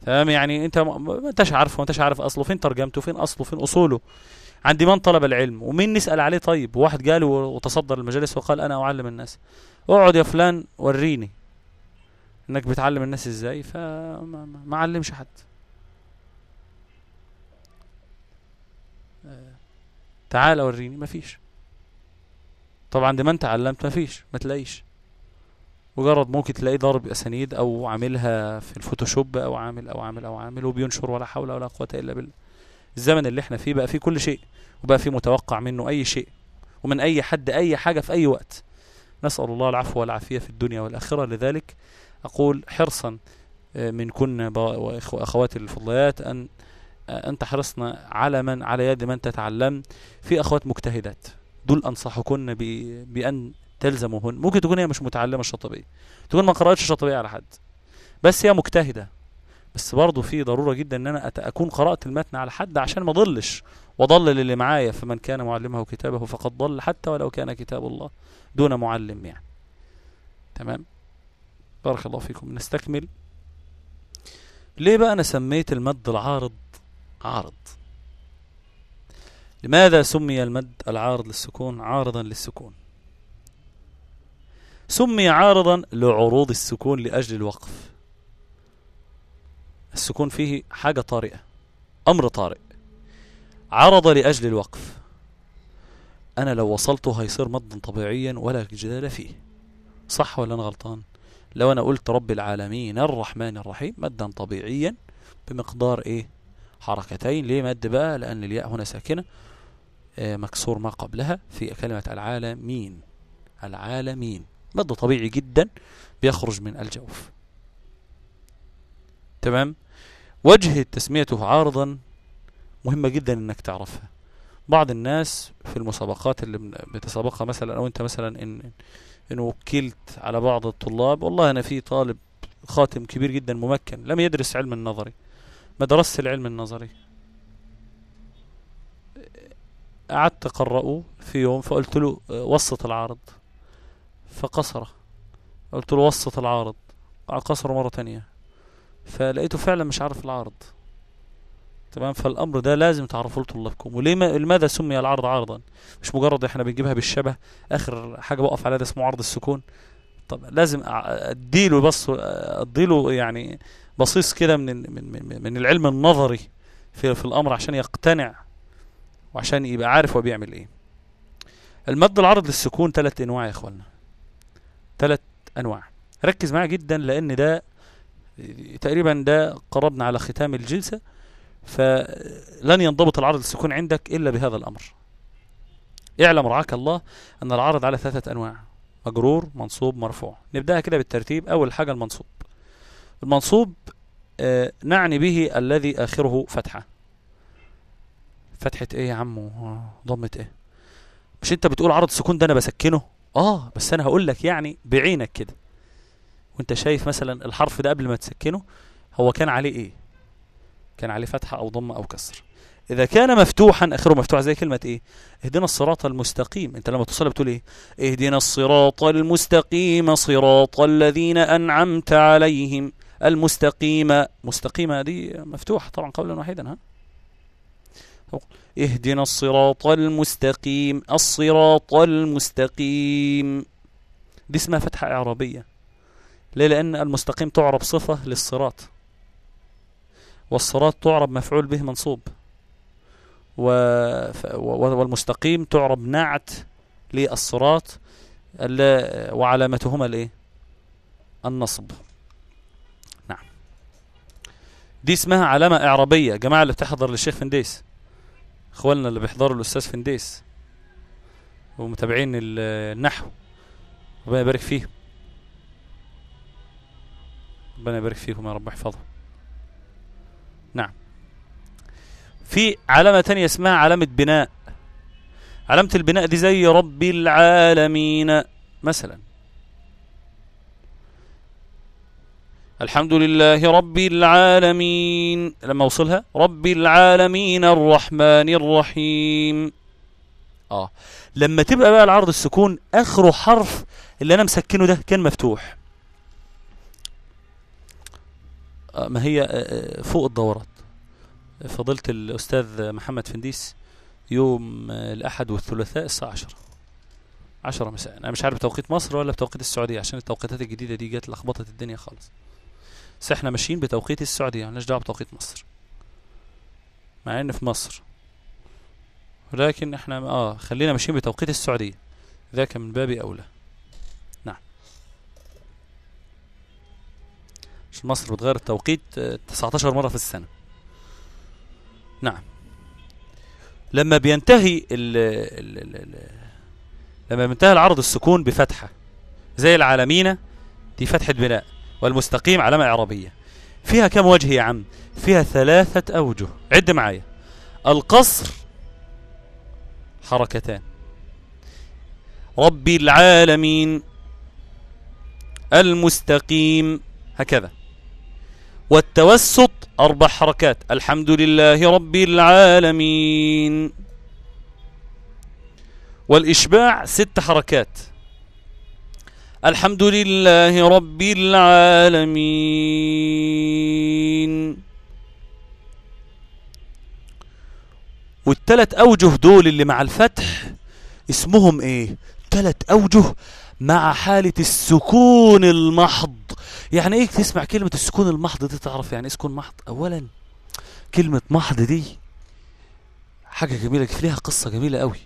تمام؟ يعني أنت ما أنتش عارفه ما أنتش عارف أصله. فين ترجمته؟ فين أصله؟ فين أصوله؟ عندي من طلب العلم ومين نسأل عليه؟ طيب وواحد جاله وتصدر المجالس وقال أنا أعلم الناس. اقعد يا فلان وريني إنك بتعلم الناس إزاي فما ما- ما علمش حد. آه، تعال وريني مفيش طبعا دي ما انت علمت مفيش ما تلاقيش. مجرد ممكن تلاقيه ضارب أسانيد أو عاملها في الفوتوشوب أو عامل أو عامل أو عامل وبينشر ولا حول ولا قوة إلا بالله. الزمن اللي إحنا فيه بقى فيه كل شيء. وبقى فيه متوقع منه أي شيء ومن أي حد أي حاجة في أي وقت. نسأل الله العفو والعافية في الدنيا والآخرة. لذلك أقول حرصا آه، من كنا واخواتي الفضليات أن آه، ان تحرصن على من على يد من تتعلم. في أخوات مجتهدات دول أنصحكن ب- بأن تلزموهن ممكن تكون هي مش متعلمة الشاطبيه تكون ما قرأتش الشاطبيه على حد بس هي مجتهدة. بس برضه في ضرورة جدا إن أنا أكون قرأت المتن على حد عشان ما اضلش واضلل اللي معايا فمن كان معلمه كتابه فقد ضل حتى ولو كان كتاب الله دون معلم يعني. تمام؟ بارك الله فيكم. نستكمل. ليه بقى أنا سميت المد العارض عارض؟ لماذا سمي المد العارض للسكون عارضا للسكون؟ سمي عارضا لعروض السكون لأجل الوقف. السكون فيه حاجة طارئة أمر طارئ. عرض لأجل الوقف. أنا لو وصلته هيصير مدا طبيعيا ولا جدال فيه. صح ولا أنا غلطان؟ لو أنا قلت رب العالمين الرحمن الرحيم مدا طبيعيا بمقدار إيه؟ حركتين. ليه مد بقى؟ لأن الياء هنا ساكنة. آه، مكسور ما قبلها في كلمة العالمين. العالمين. مد طبيعي جدا بيخرج من الجوف. تمام؟ وجه تسميته عارضا. مهمة جدا إنك تعرفها. بعض الناس في المسابقات اللي بتسابقها مثلا أو أنت مثلا ان إن وكلت على بعض الطلاب والله أنا في طالب خاتم كبير جدا ممكن لم يدرس علم النظري. ما درس العلم النظري. قعدت أقرأه في يوم فقلت له وسط العارض. فقصره. قلت له وسط العارض. قصره مرة تانية. فلقيته فعلا مش عارف العارض تمام؟ فالأمر ده لازم تعرفوه لطلابكم. وليه ما- لماذا سمي العرض عرضا؟ مش مجرد إحنا بنجيبها بالشبه. آخر حاجة بقف عليها ده اسمه عرض السكون. طب لازم أديله بس أديله يعني بصيص كده من من, من العلم النظري في في الأمر عشان يقتنع وعشان يبقى عارف هو بيعمل إيه. المد العرض للسكون ثلاث أنواع يا اخوانا ثلاث أنواع. ركز معايا جدا لأن ده تقريبا ده قربنا على ختام الجلسة فلن ينضبط العرض للسكون عندك إلا بهذا الأمر. اعلم رعاك الله أن العرض على ثلاثة أنواع مجرور منصوب مرفوع. نبدأها كده بالترتيب. أول حاجة المنصوب. المنصوب آه نعني به الذي آخره فتحة. فتحة إيه يا عمو؟ آه، ضمة إيه؟ مش أنت بتقول عرض السكون ده أنا بسكنه؟ آه بس أنا هقول لك يعني بعينك كده. وانت شايف مثلا الحرف ده قبل ما تسكنه هو كان عليه إيه؟ كان عليه فتحه أو ضمه أو كسر. إذا كان مفتوحا آخره مفتوح زي كلمة إيه؟ اهدنا الصراط المستقيم. أنت لما توصل بتقول إيه؟ اهدنا الصراط المستقيم صراط الذين أنعمت عليهم. المستقيم مستقيمة دي مفتوحة طبعا قولا واحدا ها؟ اهدنا الصراط المستقيم الصراط المستقيم. دي اسمها فتحة إعرابية. ليه؟ لأن المستقيم تعرب صفة للصراط. والصراط تعرب مفعول به منصوب. و... والمستقيم تعرب نعت للصراط وعلامتهما الايه النصب. نعم. دي اسمها علامة إعرابية. جماعة اللي بتحضر للشيخ فنديس. إخواننا اللي بيحضروا الأستاذ فنديس. ومتابعين ال- النحو. ربنا يبارك فيهم. ربنا يبارك فيهم يا رب يحفظهم نعم. في علامة تانية اسمها علامة بناء. علامة البناء دي زي رب العالمين مثلا. الحمد لله رب العالمين. لما أوصلها؟ رب العالمين الرحمن الرحيم. آه. لما تبقى بقى العرض السكون اخره حرف اللي أنا مسكنه ده كان مفتوح. ما هي آه، آه، فوق الدورات. فضيلة الأستاذ محمد فنديس يوم آه، الأحد والثلاثاء الساعة 10 10 مساء. أنا مش عارف توقيت مصر ولا بتوقيت السعودية عشان التوقيتات الجديدة دي جت لخبطت الدنيا خالص. بس إحنا ماشيين بتوقيت السعودية مالناش دعوة بتوقيت مصر. مع إن في مصر. ولكن إحنا آه خلينا ماشيين بتوقيت السعودية. ذاك من باب أولى. مصر بتغير التوقيت آه، 19 مرة في السنة. نعم. لما بينتهي ال ال ال ال لما بينتهي العرض السكون بفتحة زي العالمين دي فتحة بناء والمستقيم علامة إعرابية. فيها كم وجه يا عم؟ فيها ثلاثة أوجه. عد معايا. القصر حركتان. رب العالمين المستقيم هكذا. والتوسط أربع حركات. الحمد لله رب العالمين. والإشباع ست حركات. الحمد لله رب العالمين. والتلات أوجه دول اللي مع الفتح اسمهم إيه؟ تلات أوجه مع حالة السكون المحض. يعني إيه؟ تسمع كلمة السكون المحض دي تعرف يعني إيه سكون محض؟ اولا كلمة محض دي حاجة جميلة فيها قصة جميلة قوي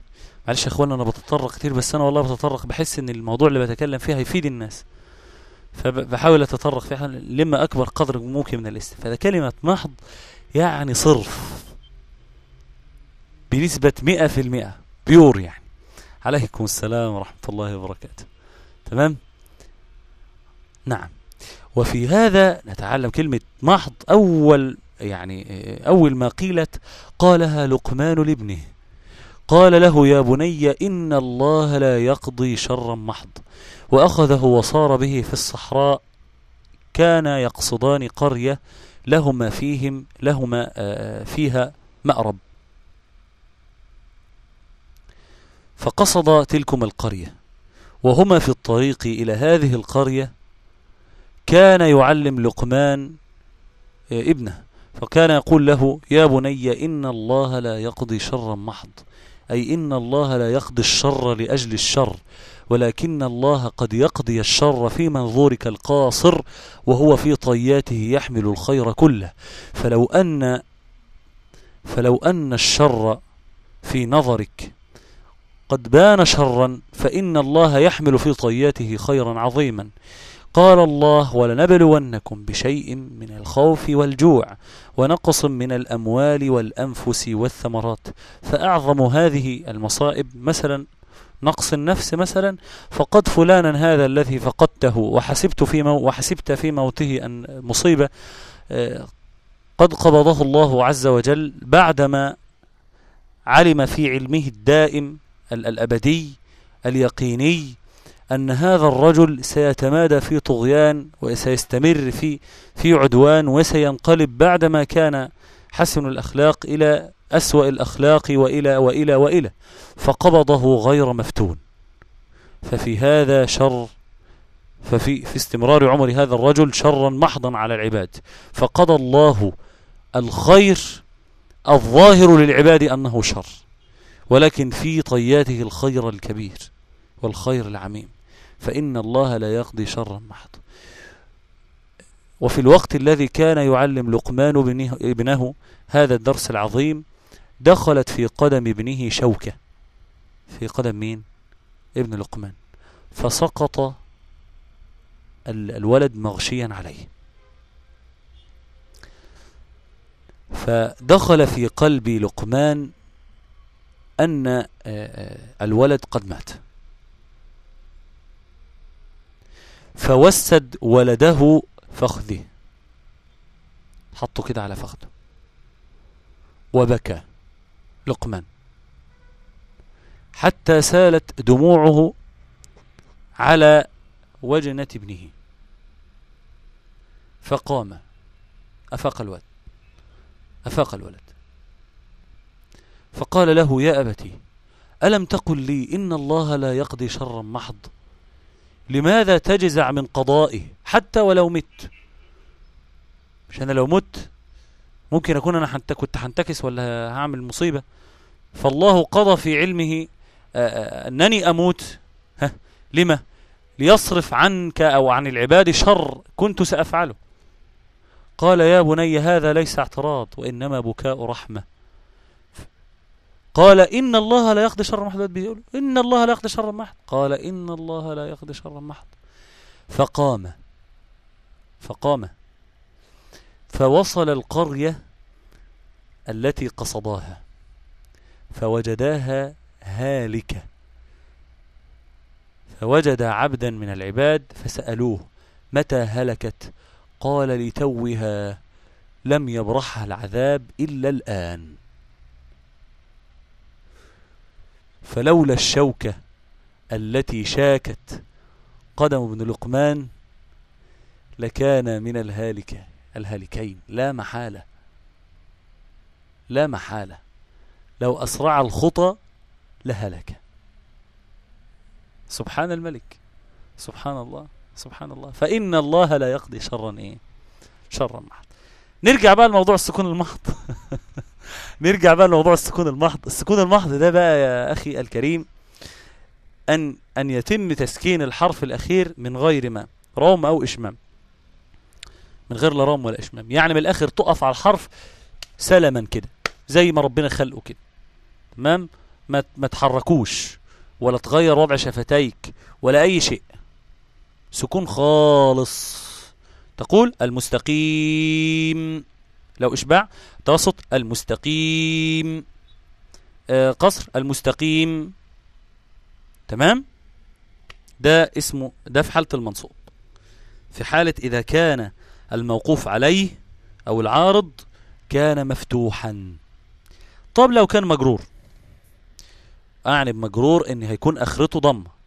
معلش يا اخوانا أنا بتطرق كتير بس أنا والله بتطرق بحس إن الموضوع اللي بتكلم فيه هيفيد الناس. فبحاول أتطرق فيها لما أكبر قدر ممكن من الاستفادة كلمة محض يعني صرف. بنسبة مئة في المئة. بيور يعني. عليكم السلام ورحمة الله وبركاته. تمام؟ نعم. وفي هذا نتعلم كلمة محض أول يعني آه، أول ما قيلت قالها لقمان لابنه. قال له يا بني إن الله لا يقضي شرا محض. وأخذه وصار به في الصحراء. كان يقصدان قرية لهما فيهم لهما آه، فيها مأرب. فقصد تلكم القرية. وهما في الطريق إلى هذه القرية كان يعلم لقمان آه، ابنه فكان يقول له يا بني إن الله لا يقضي شرا محض أي إن الله لا يقضي الشر لأجل الشر ولكن الله قد يقضي الشر في منظورك القاصر وهو في طياته يحمل الخير كله. فلو أن فلو أن الشر في نظرك قد بان شرا فإن الله يحمل في طياته خيرا عظيما. قال الله ولنبلونكم بشيء من الخوف والجوع ونقص من الأموال والأنفس والثمرات. فأعظم هذه المصائب مثلا نقص النفس مثلا فقد فلانا هذا الذي فقدته وحسبت في مو وحسبت في موته أن مصيبة آه، قد قبضه الله عز وجل بعدما علم في علمه الدائم ال- الأبدي اليقيني أن هذا الرجل سيتمادى في طغيان وسيستمر في في عدوان وسينقلب بعدما كان حسن الأخلاق إلى أسوأ الأخلاق وإلى وإلى وإلى فقبضه غير مفتون. ففي هذا شر ففي في استمرار عمر هذا الرجل شرا محضا على العباد. فقضى الله الخير الظاهر للعباد أنه شر ولكن في طياته الخير الكبير والخير العميم. فإن الله لا يقضي شرا محض. وفي الوقت الذي كان يعلم لقمان ابنه, هذا الدرس العظيم دخلت في قدم ابنه شوكة. في قدم مين؟ ابن لقمان. فسقط ال- الولد مغشيا عليه. فدخل في قلب لقمان أن آه، آه، الولد قد مات. فوسد ولده فخذه حطه كده على فخذه وبكى لقمان. حتى سالت دموعه على وجنة ابنه. فقام. أفاق الولد. أفاق الولد. فقال له يا أبتي ألم تقل لي إن الله لا يقضي شرا محض؟ لماذا تجزع من قضائه حتى ولو مت؟ مش أنا لو مت ممكن أكون أنا حنت كنت هنتكس ولا هعمل مصيبة؟ فالله قضى في علمه أنني أموت. ها؟ لما؟ ليصرف عنك أو عن العباد شر كنت سأفعله. قال يا بني هذا ليس اعتراض وإنما بكاء رحمة. قال إن الله لا يقضي شر محض. بيقول إن الله لا يقضي شر محض. قال إن الله لا يقضي شر محض. فقام. فقام. فوصل القرية التي قصداها. فوجداها هالكة. فوجد عبدا من العباد فسألوه متى هلكت؟ قال لتوها لم يبرحها العذاب إلا الآن. فلولا الشوكة التي شاكت قدم ابن لقمان لكان من الهالكة الهالكين. لا محالة. لا محالة. لو أسرع الخطى لهلك. سبحان الملك. سبحان الله. سبحان الله. فإن الله لا يقضي شرا إيه؟ شرا محض نرجع بقى لموضوع السكون المحض. [LAUGHS] نرجع بقى لموضوع السكون المحض. السكون المحض ده بقى يا أخي الكريم أن أن يتم تسكين الحرف الأخير من غير ما روم أو إشمام. من غير لا رام ولا إشمام. يعني من الآخر تقف على الحرف سلما كده زي ما ربنا خلقه كده. تمام؟ ما ما تحركوش ولا تغير وضع شفتيك ولا أي شيء. سكون خالص. تقول المستقيم. لو إشباع توسط المستقيم آه قصر المستقيم. تمام؟ ده اسمه ده في حالة المنصوب. في حالة إذا كان الموقوف عليه أو العارض كان مفتوحا. طب لو كان مجرور أعني بمجرور إن هيكون آخرته ضمة.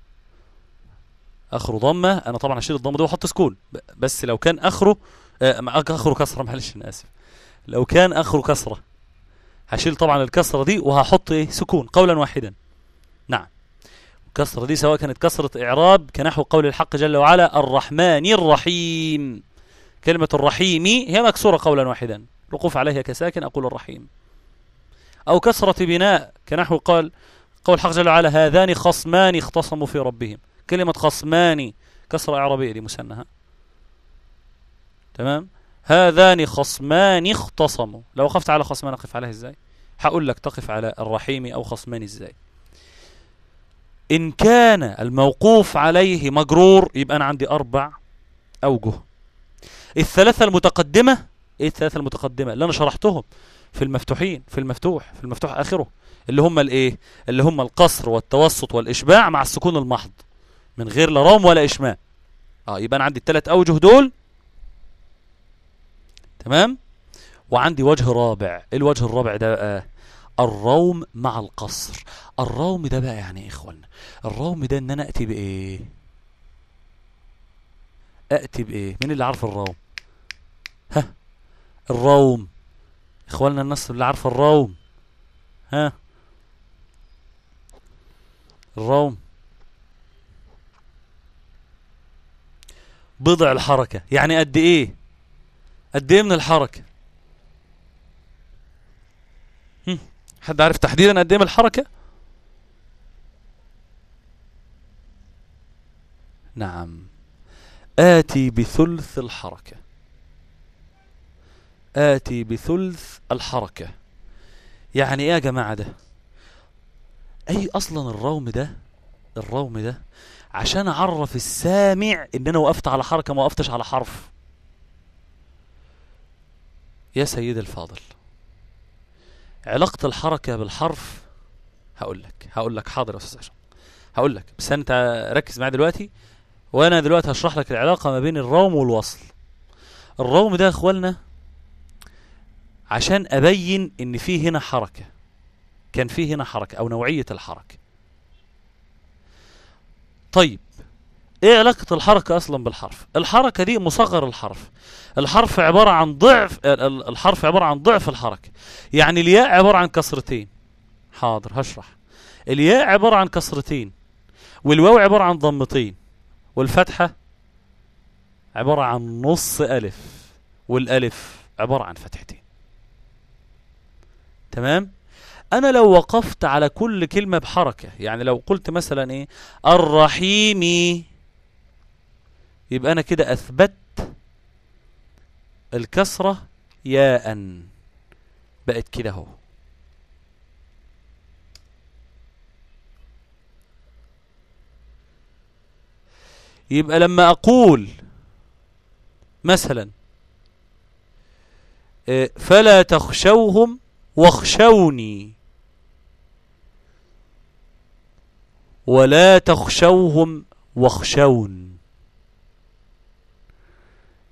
آخره ضمة أنا طبعا هشيل الضمة دي وأحط سكون. بس لو كان آخره آه آخره كسرة معلش أنا آسف. لو كان آخره كسرة. هشيل طبعا الكسرة دي وهحط إيه؟ سكون قولا واحدا. نعم. الكسرة دي سواء كانت كسرة إعراب كنحو قول الحق جل وعلا الرحمن الرحيم. كلمة الرحيم هي مكسورة قولا واحدا. الوقوف عليها كساكن أقول الرحيم. أو كسرة بناء كنحو قال قول الحق جل وعلا هذان خصمان اختصموا في ربهم. كلمة خصمان كسرة إعرابية دي مسنها تمام؟ هذان خصمان اختصموا. لو وقفت على خصمان أقف عليه إزاي؟ هقول لك تقف على الرحيم أو خصمان إزاي. إن كان الموقوف عليه مجرور يبقى أنا عندي أربع أوجه. الثلاثة المتقدمة إيه الثلاثة المتقدمة؟ اللي أنا شرحتهم في المفتوحين في المفتوح في المفتوح آخره. اللي هم الإيه؟ اللي هم القصر والتوسط والإشباع مع السكون المحض. من غير لا رام ولا إشمام آه يبقى أنا عندي الثلاث أوجه دول تمام؟ وعندي وجه رابع. إيه الوجه الرابع ده؟ بقى الروم مع القصر. الروم ده بقى يعني إيه إخوانا الروم ده إن أنا اتي بإيه؟ اتي بإيه؟ مين اللي عارف الروم؟ ها؟ الروم. إخواننا الناس اللي عارفة الروم. ها؟ الروم. بضع الحركة. يعني قد إيه؟ قد إيه من الحركة؟ هم، حد عارف تحديدا قد إيه من الحركة؟ نعم. آتي بثلث الحركة. آتي بثلث الحركة. يعني إيه يا جماعة ده؟ أي أصلا الروم ده؟ الروم ده؟ عشان أعرف السامع إن أنا وقفت على حركة ما وقفتش على حرف. يا سيد الفاضل علاقة الحركة بالحرف هقول لك هقول لك حاضر يا أستاذ عشان هقول لك بس أنت ركز معايا دلوقتي وأنا دلوقتي هشرح لك العلاقة ما بين الروم والوصل. الروم ده يا اخوالنا عشان أبين إن في هنا حركة كان في هنا حركة أو نوعية الحركة. طيب إيه علاقة الحركة أصلا بالحرف؟ الحركة دي مصغر الحرف. الحرف عبارة عن ضعف ال- ال- الحرف عبارة عن ضعف الحركة. يعني الياء عبارة عن كسرتين. حاضر هشرح. الياء عبارة عن كسرتين والواو عبارة عن ضمتين والفتحة عبارة عن نص ألف والألف عبارة عن فتحتين. تمام؟ أنا لو وقفت على كل كلمة بحركة يعني لو قلت مثلا إيه؟ الرحيم يبقى أنا كده أثبت الكسرة ياء. بقت كده أهو. يبقى لما أقول مثلا آه، فلا تخشوهم واخشوني. ولا تخشوهم واخشون.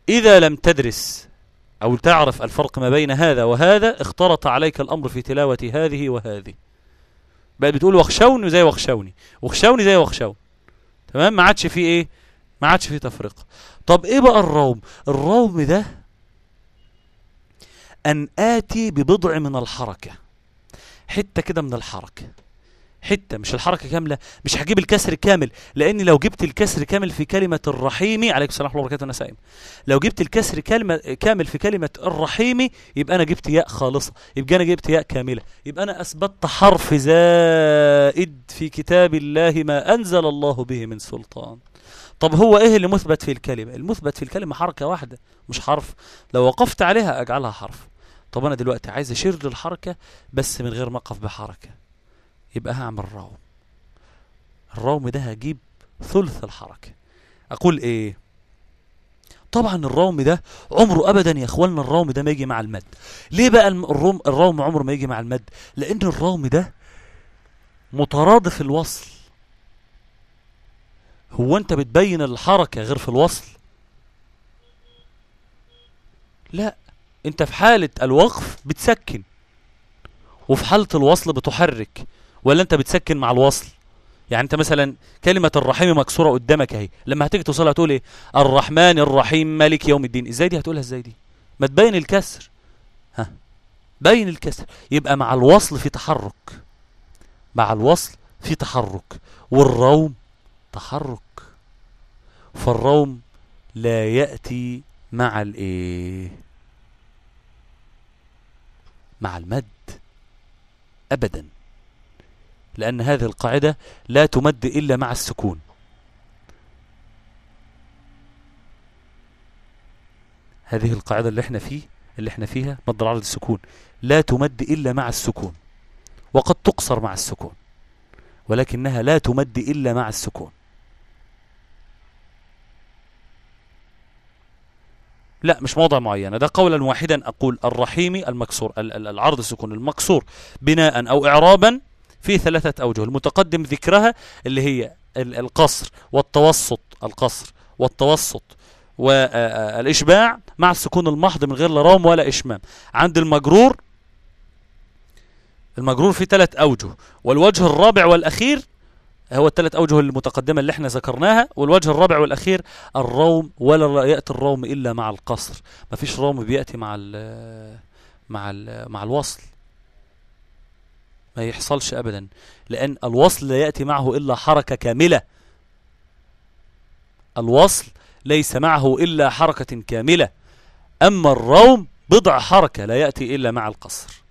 إذا لم تدرس أو تعرف الفرق ما بين هذا وهذا اختلط عليك الأمر في تلاوة هذه وهذه. بقى بتقول واخشوني زي واخشوني واخشوني زي واخشون تمام؟ ما عادش فيه إيه؟ ما عادش فيه تفرقة طب إيه بقى الروم؟ الروم ده أن آتي ببضع من الحركة. حتة كده من الحركة. حتة مش الحركة كاملة مش هجيب الكسر كامل. لأن لو جبت الكسر كامل في كلمة الرحيم عليكم السلام ورحمة الله وبركاته أنا سائم لو جبت الكسر كلمة كامل في كلمة الرحيم يبقى أنا جبت ياء خالصة. يبقى أنا جبت ياء كاملة. يبقى أنا أثبتت حرف زائد في كتاب الله ما أنزل الله به من سلطان. طب هو إيه اللي مثبت في الكلمة؟ المثبت في الكلمة حركة واحدة مش حرف. لو وقفت عليها أجعلها حرف. طب أنا دلوقتي عايز أشير للحركة بس من غير ما أقف بحركة. يبقى هعمل روم الروم ده هجيب ثلث الحركة. أقول إيه؟ طبعا الروم ده عمره ابدا يا إخواننا الروم ده ما يجي مع المد. ليه بقى الروم الروم عمره ما يجي مع المد؟ لأن الروم ده مترادف الوصل. هو أنت بتبين الحركة غير في الوصل؟ لا أنت في حالة الوقف بتسكن وفي حالة الوصل بتحرك. ولا انت بتسكن مع الوصل؟ يعني انت مثلا كلمة الرحيم مكسورة قدامك اهي لما هتيجي توصلها هتقول إيه؟ الرحمن الرحيم مالك يوم الدين. إزاي دي هتقولها؟ إزاي دي؟ ما تبين الكسر. ها بين الكسر. يبقى مع الوصل في تحرك. مع الوصل في تحرك. والروم تحرك. فالروم لا يأتي مع الايه؟ مع المد. ابدا. لأن هذه القاعدة لا تمد إلا مع السكون. هذه القاعدة اللي إحنا فيه اللي إحنا فيها مد العرض السكون. لا تمد إلا مع السكون. وقد تقصر مع السكون. ولكنها لا تمد إلا مع السكون. لا مش موضع معينة ده قولا واحدا أقول الرحيم المكسور ال- ال- العرض السكون المكسور بناء أو إعرابا في ثلاثة أوجه المتقدم ذكرها اللي هي ال- القصر والتوسط القصر والتوسط والإشباع مع السكون المحض من غير لا ولا إشمام. عند المجرور المجرور في ثلاث أوجه والوجه الرابع والأخير هو الثلاث أوجه المتقدمة اللي إحنا ذكرناها والوجه الرابع والأخير الروم ولا يأتي الروم إلا مع القصر. ما فيش روم بيأتي مع ال مع ال مع الوصل. ما يحصلش أبدا لأن الوصل لا يأتي معه إلا حركة كاملة. الوصل ليس معه إلا حركة كاملة. أما الروم بضع حركة لا يأتي إلا مع القصر.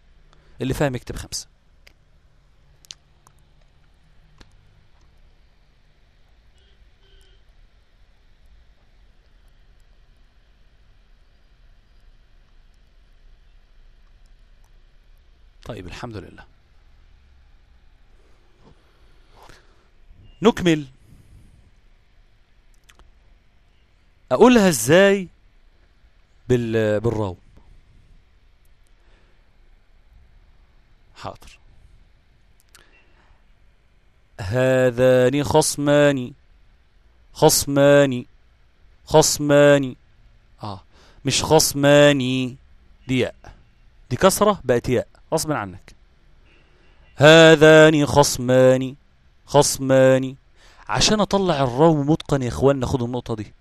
اللي فاهم يكتب خمسة. طيب الحمد لله. نكمل. أقولها إزاي بال بالروم حاضر. هذان خصمان. خصمان. خصمان. آه مش خصماني دي ياء دي كسرة بقت ياء غصبا عنك. هذان خصمان. خصمان عشان أطلع الروم متقن يا اخواننا خدوا النقطة دي.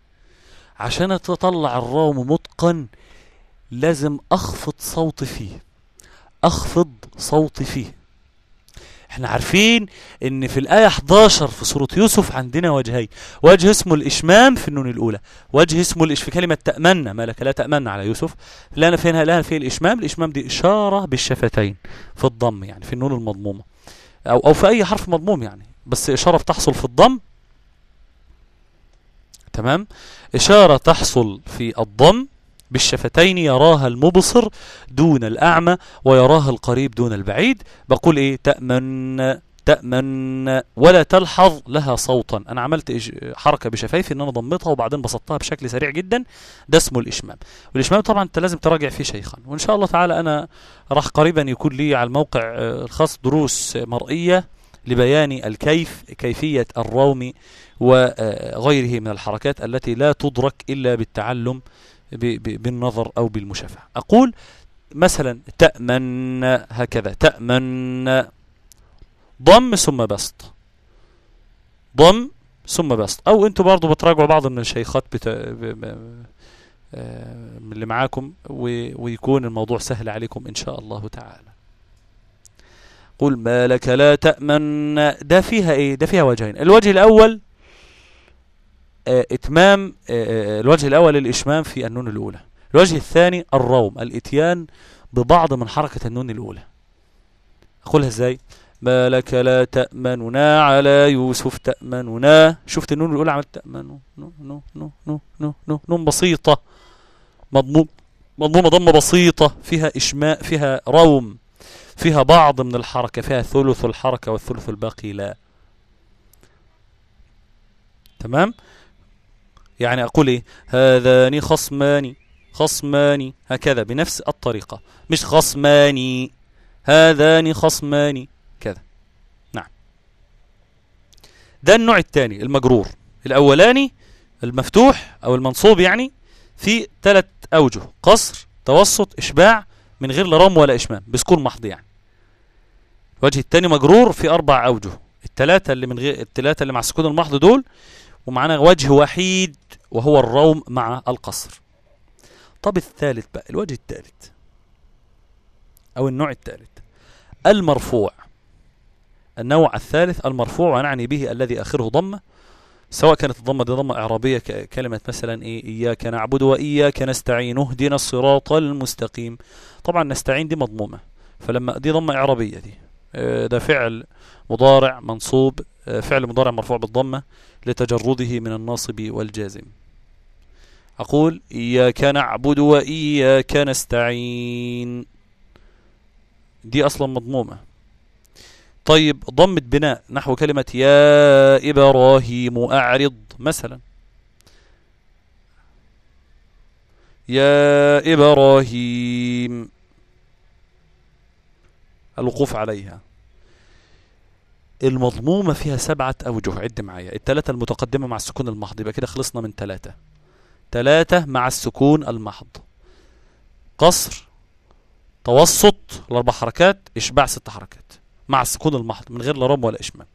عشان أطلع الروم متقن لازم أخفض صوتي فيه. أخفض صوتي فيه. إحنا عارفين إن في الآية 11 في سورة يوسف عندنا وجهين. وجه اسمه الإشمام في النون الأولى. وجه اسمه الإش في كلمة تأمنا ما لك لا تأمنا على يوسف. لنا فينها لها في الإشمام. الإشمام دي إشارة بالشفتين في الضم يعني في النون المضمومة. أو أو في أي حرف مضموم يعني. بس إشارة بتحصل في الضم. تمام؟ إشارة تحصل في الضم بالشفتين يراها المبصر دون الأعمى ويراها القريب دون البعيد. بقول إيه؟ تأمن تأمن ولا تلحظ لها صوتا. أنا عملت حركة بشفايفي إن أنا ضمتها وبعدين بسطتها بشكل سريع جدا. ده اسمه الإشمام. والإشمام طبعا أنت لازم تراجع فيه شيخا. وإن شاء الله تعالى أنا راح قريبا يكون لي على الموقع آه، الخاص دروس مرئية. لبيان الكيف كيفية الروم وغيره من الحركات التي لا تدرك إلا بالتعلم بالنظر أو بالمشافهة. أقول مثلا تأمن هكذا تأمن ضم ثم بسط. ضم ثم بسط. أو أنتوا برضو بتراجعوا بعض من الشيخات بتا... ب... ب... آه، اللي معاكم. ويكون الموضوع سهل عليكم إن شاء الله تعالى. قل ما لك لا تأمن. ده فيها إيه؟ ده فيها وجهين. الوجه الأول آه، إتمام آه، آه، الوجه الأول الإشمام في النون الأولى. الوجه الثاني الروم الإتيان ببعض من حركة النون الأولى. أقولها إزاي؟ ما لك لا تأمننا على يوسف تأمننا. شفت النون الأولى عملت تأمنوا. نو نو نو نو نو نو نون بسيطة. مضموم مضمومة ضمة بسيطة. فيها إشمام فيها روم. فيها بعض من الحركة فيها ثلث الحركة والثلث الباقي لا. تمام؟ يعني أقول إيه؟ هذان خصمان خصمان هكذا بنفس الطريقة. مش خصمان هذان خصمان كذا. نعم. ده النوع الثاني المجرور. الأولاني المفتوح أو المنصوب يعني في ثلاث أوجه قصر توسط إشباع من غير لا رم ولا إشمام بسكون محض يعني. الوجه الثاني مجرور في أربع أوجه. الثلاثة اللي من غير الثلاثة اللي مع السكون المحض دول ومعانا وجه وحيد وهو الروم مع القصر. طب الثالث بقى الوجه الثالث أو النوع الثالث. المرفوع. النوع الثالث المرفوع ونعني به الذي آخره ضمة سواء كانت الضمة دي ضمة إعرابية ك- كلمة مثلا إيه إياك نعبد وإياك نستعين اهدنا الصراط المستقيم. طبعا نستعين دي مضمومة فلما دي ضمة إعرابية دي. ده فعل مضارع منصوب آه، فعل مضارع مرفوع بالضمة لتجرده من الناصب والجازم. أقول إياك نعبد وإياك نستعين. دي أصلا مضمومة. طيب ضمة بناء نحو كلمة يا إبراهيم أعرض مثلا. يا إبراهيم الوقوف عليها. المضمومة فيها سبعة أوجه عد معايا. التلاتة المتقدمة مع السكون المحض. يبقى كده خلصنا من تلاتة. تلاتة مع السكون المحض. قصر توسط الأربع حركات إشباع ست حركات. مع السكون المحض. من غير لا رم ولا إشمام.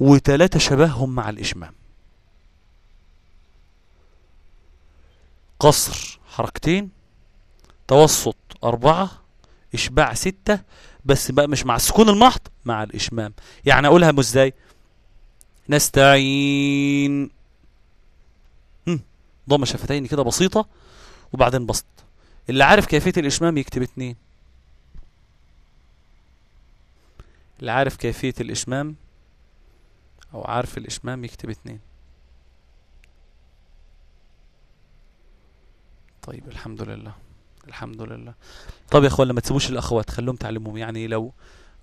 وتلاتة شبههم مع الإشمام. قصر حركتين توسط أربعة إشباع ستة بس بقى مش مع السكون المحض مع الإشمام. يعني أقولها إزاي نستعين. ضم شفتين كده بسيطة وبعدين بسط. اللي عارف كيفية الإشمام يكتب اتنين. اللي عارف كيفية الإشمام أو عارف الإشمام يكتب اتنين. طيب الحمد لله. الحمد لله. طب يا إخوان لما تسيبوش الأخوات خلوهم تعلمهم. يعني لو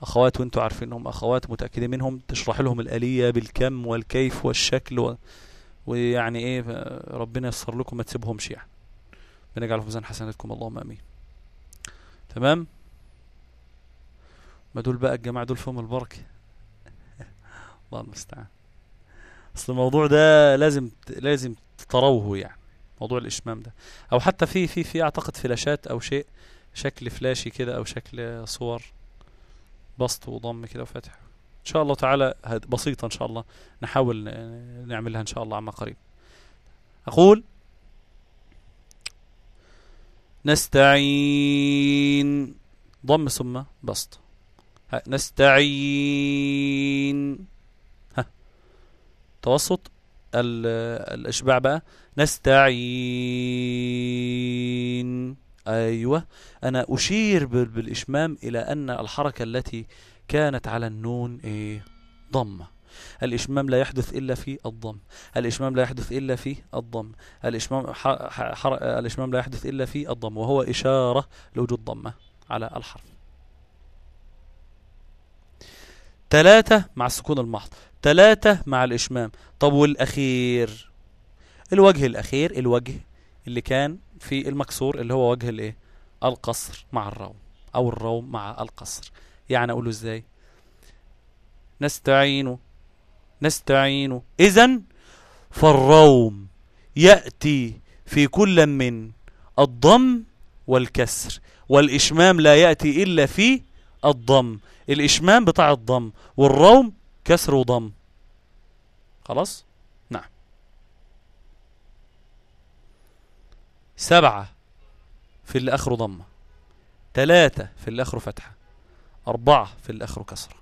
أخوات وأنتوا عارفين انهم أخوات متأكدين منهم تشرح لهم الآلية بالكم والكيف والشكل و... ويعني إيه ربنا ييسر لكم ما تسيبهمش يعني. بنجعل في ميزان حسناتكم. اللهم آمين. تمام؟ ما دول بقى الجماعة دول فيهم البركة. [LAUGHS] الله المستعان أصل الموضوع ده لازم لازم تروه يعني. موضوع الإشمام ده. أو حتى في في في أعتقد فلاشات أو شيء شكل فلاشي كده أو شكل صور بسط وضم كده وفتح. إن شاء الله تعالى بسيطة إن شاء الله نحاول نعملها إن شاء الله عما قريب. أقول نستعين. ضم ثم بسط. نستعين. ها. توسط. ال- الإشباع بقى. نستعين. أيوة. أنا أشير بال- بالإشمام إلى أن الحركة التي كانت على النون إيه؟ ضمة الإشمام لا يحدث إلا في الضم. الإشمام لا يحدث إلا في الضم. الإشمام ح... ح... حر... الإشمام لا يحدث إلا في الضم وهو إشارة لوجود ضمة على الحرف. ثلاثة مع السكون المحض ثلاثة مع الإشمام. طب والأخير؟ الوجه الأخير الوجه اللي كان في المكسور اللي هو وجه الإيه؟ القصر مع الروم أو الروم مع القصر. يعني أقوله إزاي؟ نستعين نستعين. إذا فالروم يأتي في كل من الضم والكسر والإشمام لا يأتي إلا في الضم الإشمام بتاع الضم والروم كسر وضم. خلاص؟ نعم. سبعة في اللي آخره ضمة ثلاثة في اللي آخره فتحة. أربعة في اللي آخره كسرة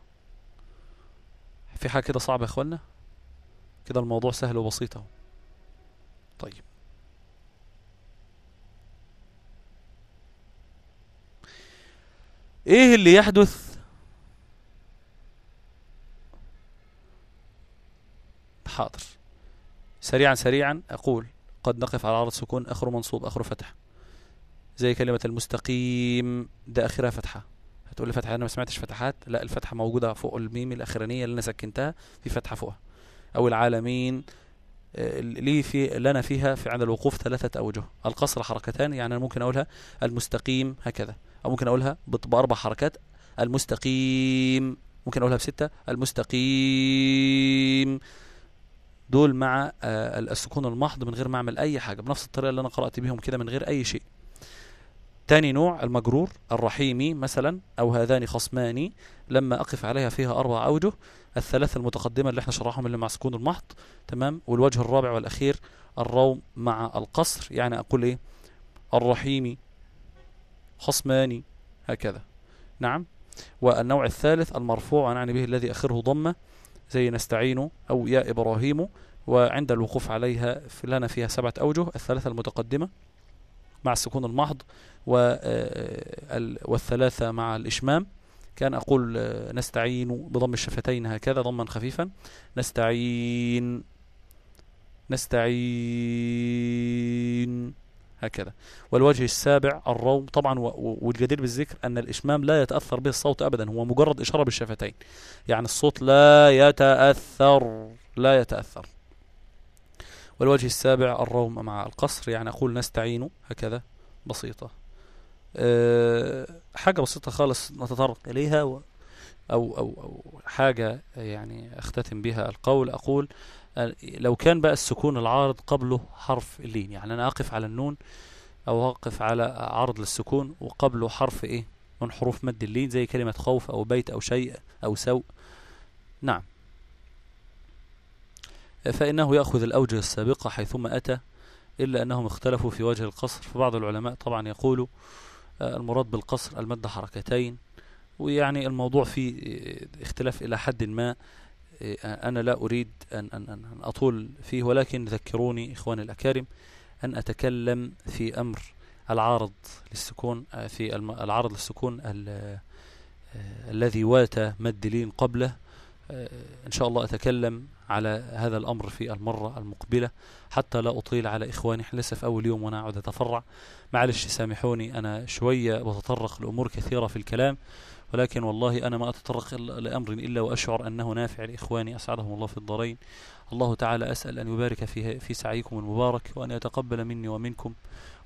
في حاجة كده صعبة يا إخوانا؟ كده الموضوع سهل وبسيط أهو طيب إيه اللي يحدث؟ حاضر. سريعا سريعا أقول قد نقف على عرض سكون اخره منصوب اخره فتح. زي كلمة المستقيم ده أخرها فتحة. هتقول لي فتحة أنا ما سمعتش فتحات. لا الفتحة موجودة فوق الميم الأخرانية اللي أنا سكنتها في فتحة فوقها. أو العالمين آه، لي في لنا فيها في عند الوقوف ثلاثة أوجه. القصر حركتان يعني أنا ممكن أقولها المستقيم هكذا. أو ممكن أقولها بط- بأربع حركات. المستقيم. ممكن أقولها بستة. المستقيم. دول مع آه، السكون المحض من غير ما أعمل أي حاجة بنفس الطريقة اللي أنا قرأت بيهم كده من غير أي شيء. تاني نوع المجرور الرحيمي مثلا أو هذان خصمان لما أقف عليها فيها أربع أوجه. الثلاثة المتقدمة اللي إحنا شرحهم اللي مع سكون المحض. تمام؟ والوجه الرابع والأخير الروم مع القصر. يعني أقول إيه؟ الرحيم خصماني هكذا. نعم. والنوع الثالث المرفوع ونعني به الذي آخره ضمة زي نستعين أو يا إبراهيم وعند الوقوف عليها لنا فيها سبعة أوجه. الثلاثة المتقدمة مع السكون المحض آه، ال- والثلاثة مع الإشمام. كان أقول آه، نستعين بضم الشفتين هكذا ضما خفيفا. نستعين نستعين. هكذا. والوجه السابع الروم. طبعا والجدير بالذكر أن الإشمام لا يتأثر به الصوت أبدا هو مجرد إشارة بالشفتين. يعني الصوت لا يتأثر لا يتأثر. والوجه السابع الروم مع القصر يعني أقول نستعين هكذا. بسيطة. أه حاجة بسيطة خالص نتطرق إليها أو, أو, أو حاجة يعني أختتم بها القول. أقول لو كان بقى السكون العارض قبله حرف اللين يعني أنا أقف على النون أو أقف على عرض للسكون وقبله حرف إيه؟ من حروف مد اللين زي كلمة خوف أو بيت أو شيء أو سوء. نعم. فإنه يأخذ الأوجه السابقة حيثما أتى إلا أنهم اختلفوا في وجه القصر. فبعض العلماء طبعا يقولوا آه، المراد بالقصر المد حركتين ويعني الموضوع فيه آه، اختلاف إلى حد ما. أنا لا أريد أن, أن, أن أطول فيه ولكن ذكروني إخواني الأكارم أن أتكلم في أمر العارض للسكون آه، في العارض للسكون آه، الذي وات مد لين قبله. آه، إن شاء الله أتكلم على هذا الأمر في المرة المقبلة. حتى لا أطيل على إخواني إحنا لسه في أول يوم وأنا أقعد أتفرع. معلش سامحوني أنا شوية بتطرق لأمور كثيرة في الكلام. ولكن والله أنا ما أتطرق لأمر إلا وأشعر أنه نافع لإخواني أسعدهم الله في الدارين الله تعالى أسأل أن يبارك في في سعيكم المبارك وأن يتقبل مني ومنكم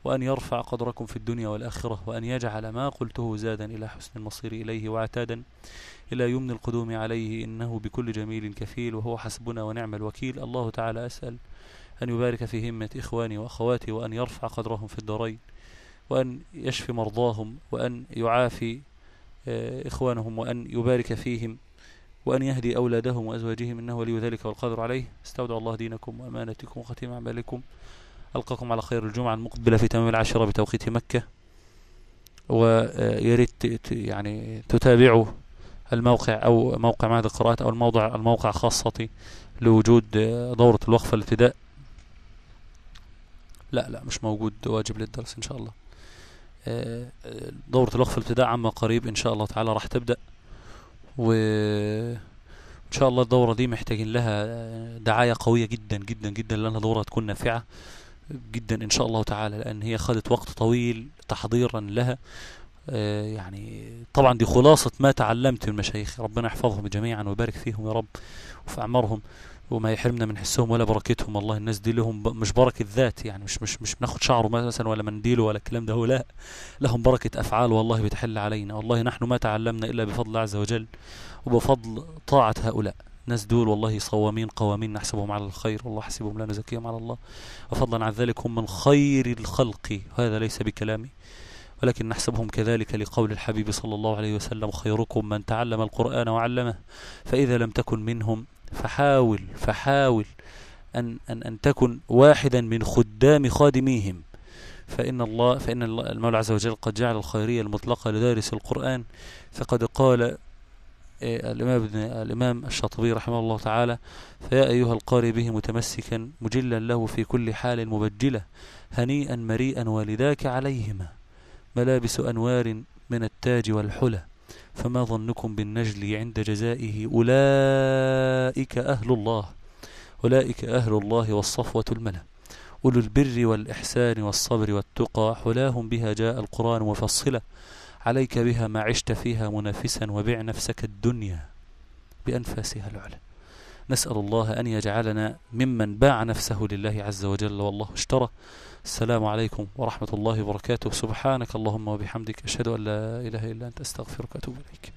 وأن يرفع قدركم في الدنيا والآخرة وأن يجعل ما قلته زادا إلى حسن المصير إليه وعتادا إلى يمن القدوم عليه إنه بكل جميل كفيل وهو حسبنا ونعم الوكيل. الله تعالى أسأل أن يبارك في همة إخواني وأخواتي وأن يرفع قدرهم في الدارين وأن يشفي مرضاهم وأن يعافي إخوانهم وأن يبارك فيهم وأن يهدي أولادهم وأزواجهم إنه ولي ذلك والقادر عليه. استودع الله دينكم وأمانتكم وختيم أعمالكم. ألقاكم على خير الجمعة المقبلة في تمام العاشرة بتوقيت مكة. ويريد يعني تتابعوا الموقع أو موقع معهد القراءات أو الموضع الموقع خاصتي لوجود دورة الوقفة الابتداء لا لا مش موجود واجب للدرس إن شاء الله. دورة الوقفة الابتداء عما قريب إن شاء الله تعالى راح تبدأ. وإن شاء الله الدورة دي محتاجين لها دعاية قوية جدا جدا جدا لأنها دورة تكون نافعة جدا إن شاء الله تعالى لأن هي خدت وقت طويل تحضيرا لها. يعني طبعا دي خلاصة ما تعلمت من المشايخ ربنا يحفظهم جميعا ويبارك فيهم يا رب وفي أعمارهم. وما يحرمنا من حسهم ولا بركتهم. والله الناس دي لهم. مش بركة ذات يعني مش مش مش بناخد شعره مثلا ولا منديله ولا الكلام ده. هو لا لهم بركة أفعال والله بتحل علينا. والله نحن ما تعلمنا إلا بفضل الله عز وجل وبفضل طاعة هؤلاء. ناس دول والله صوامين قوامين نحسبهم على الخير. والله حسبهم لا نزكيهم على الله. وفضلا عن ذلك هم من خير الخلق. هذا ليس بكلامي ولكن نحسبهم كذلك لقول الحبيب صلى الله عليه وسلم خيركم من تعلم القرآن وعلمه فإذا لم تكن منهم فحاول فحاول أن, أن, أن تكن واحدا من خدام خادميهم. فإن الله فإن المولى عز وجل قد جعل الخيرية المطلقة لدارس القرآن. فقد قال الإمام, ابن الإمام الشاطبي رحمه الله تعالى فيا أيها القارئ به متمسكا مجلا له في كل حال مبجلة هنيئا مريئا والداك عليهما. ملابس أنوار من التاج والحلى. فما ظنكم بالنجل عند جزائه أولئك أهل الله أولئك أهل الله والصفوة الملا أولو البر والإحسان والصبر والتقى حلاهم بها جاء القرآن مفصلا. عليك بها ما عشت فيها منافسا وبع نفسك الدنيا بأنفاسها العلى نسأل الله أن يجعلنا ممن باع نفسه لله عز وجل والله اشترى. السلام عليكم ورحمة الله وبركاته. سبحانك اللهم وبحمدك أشهد أن لا إله إلا أنت أستغفرك وأتوب إليك.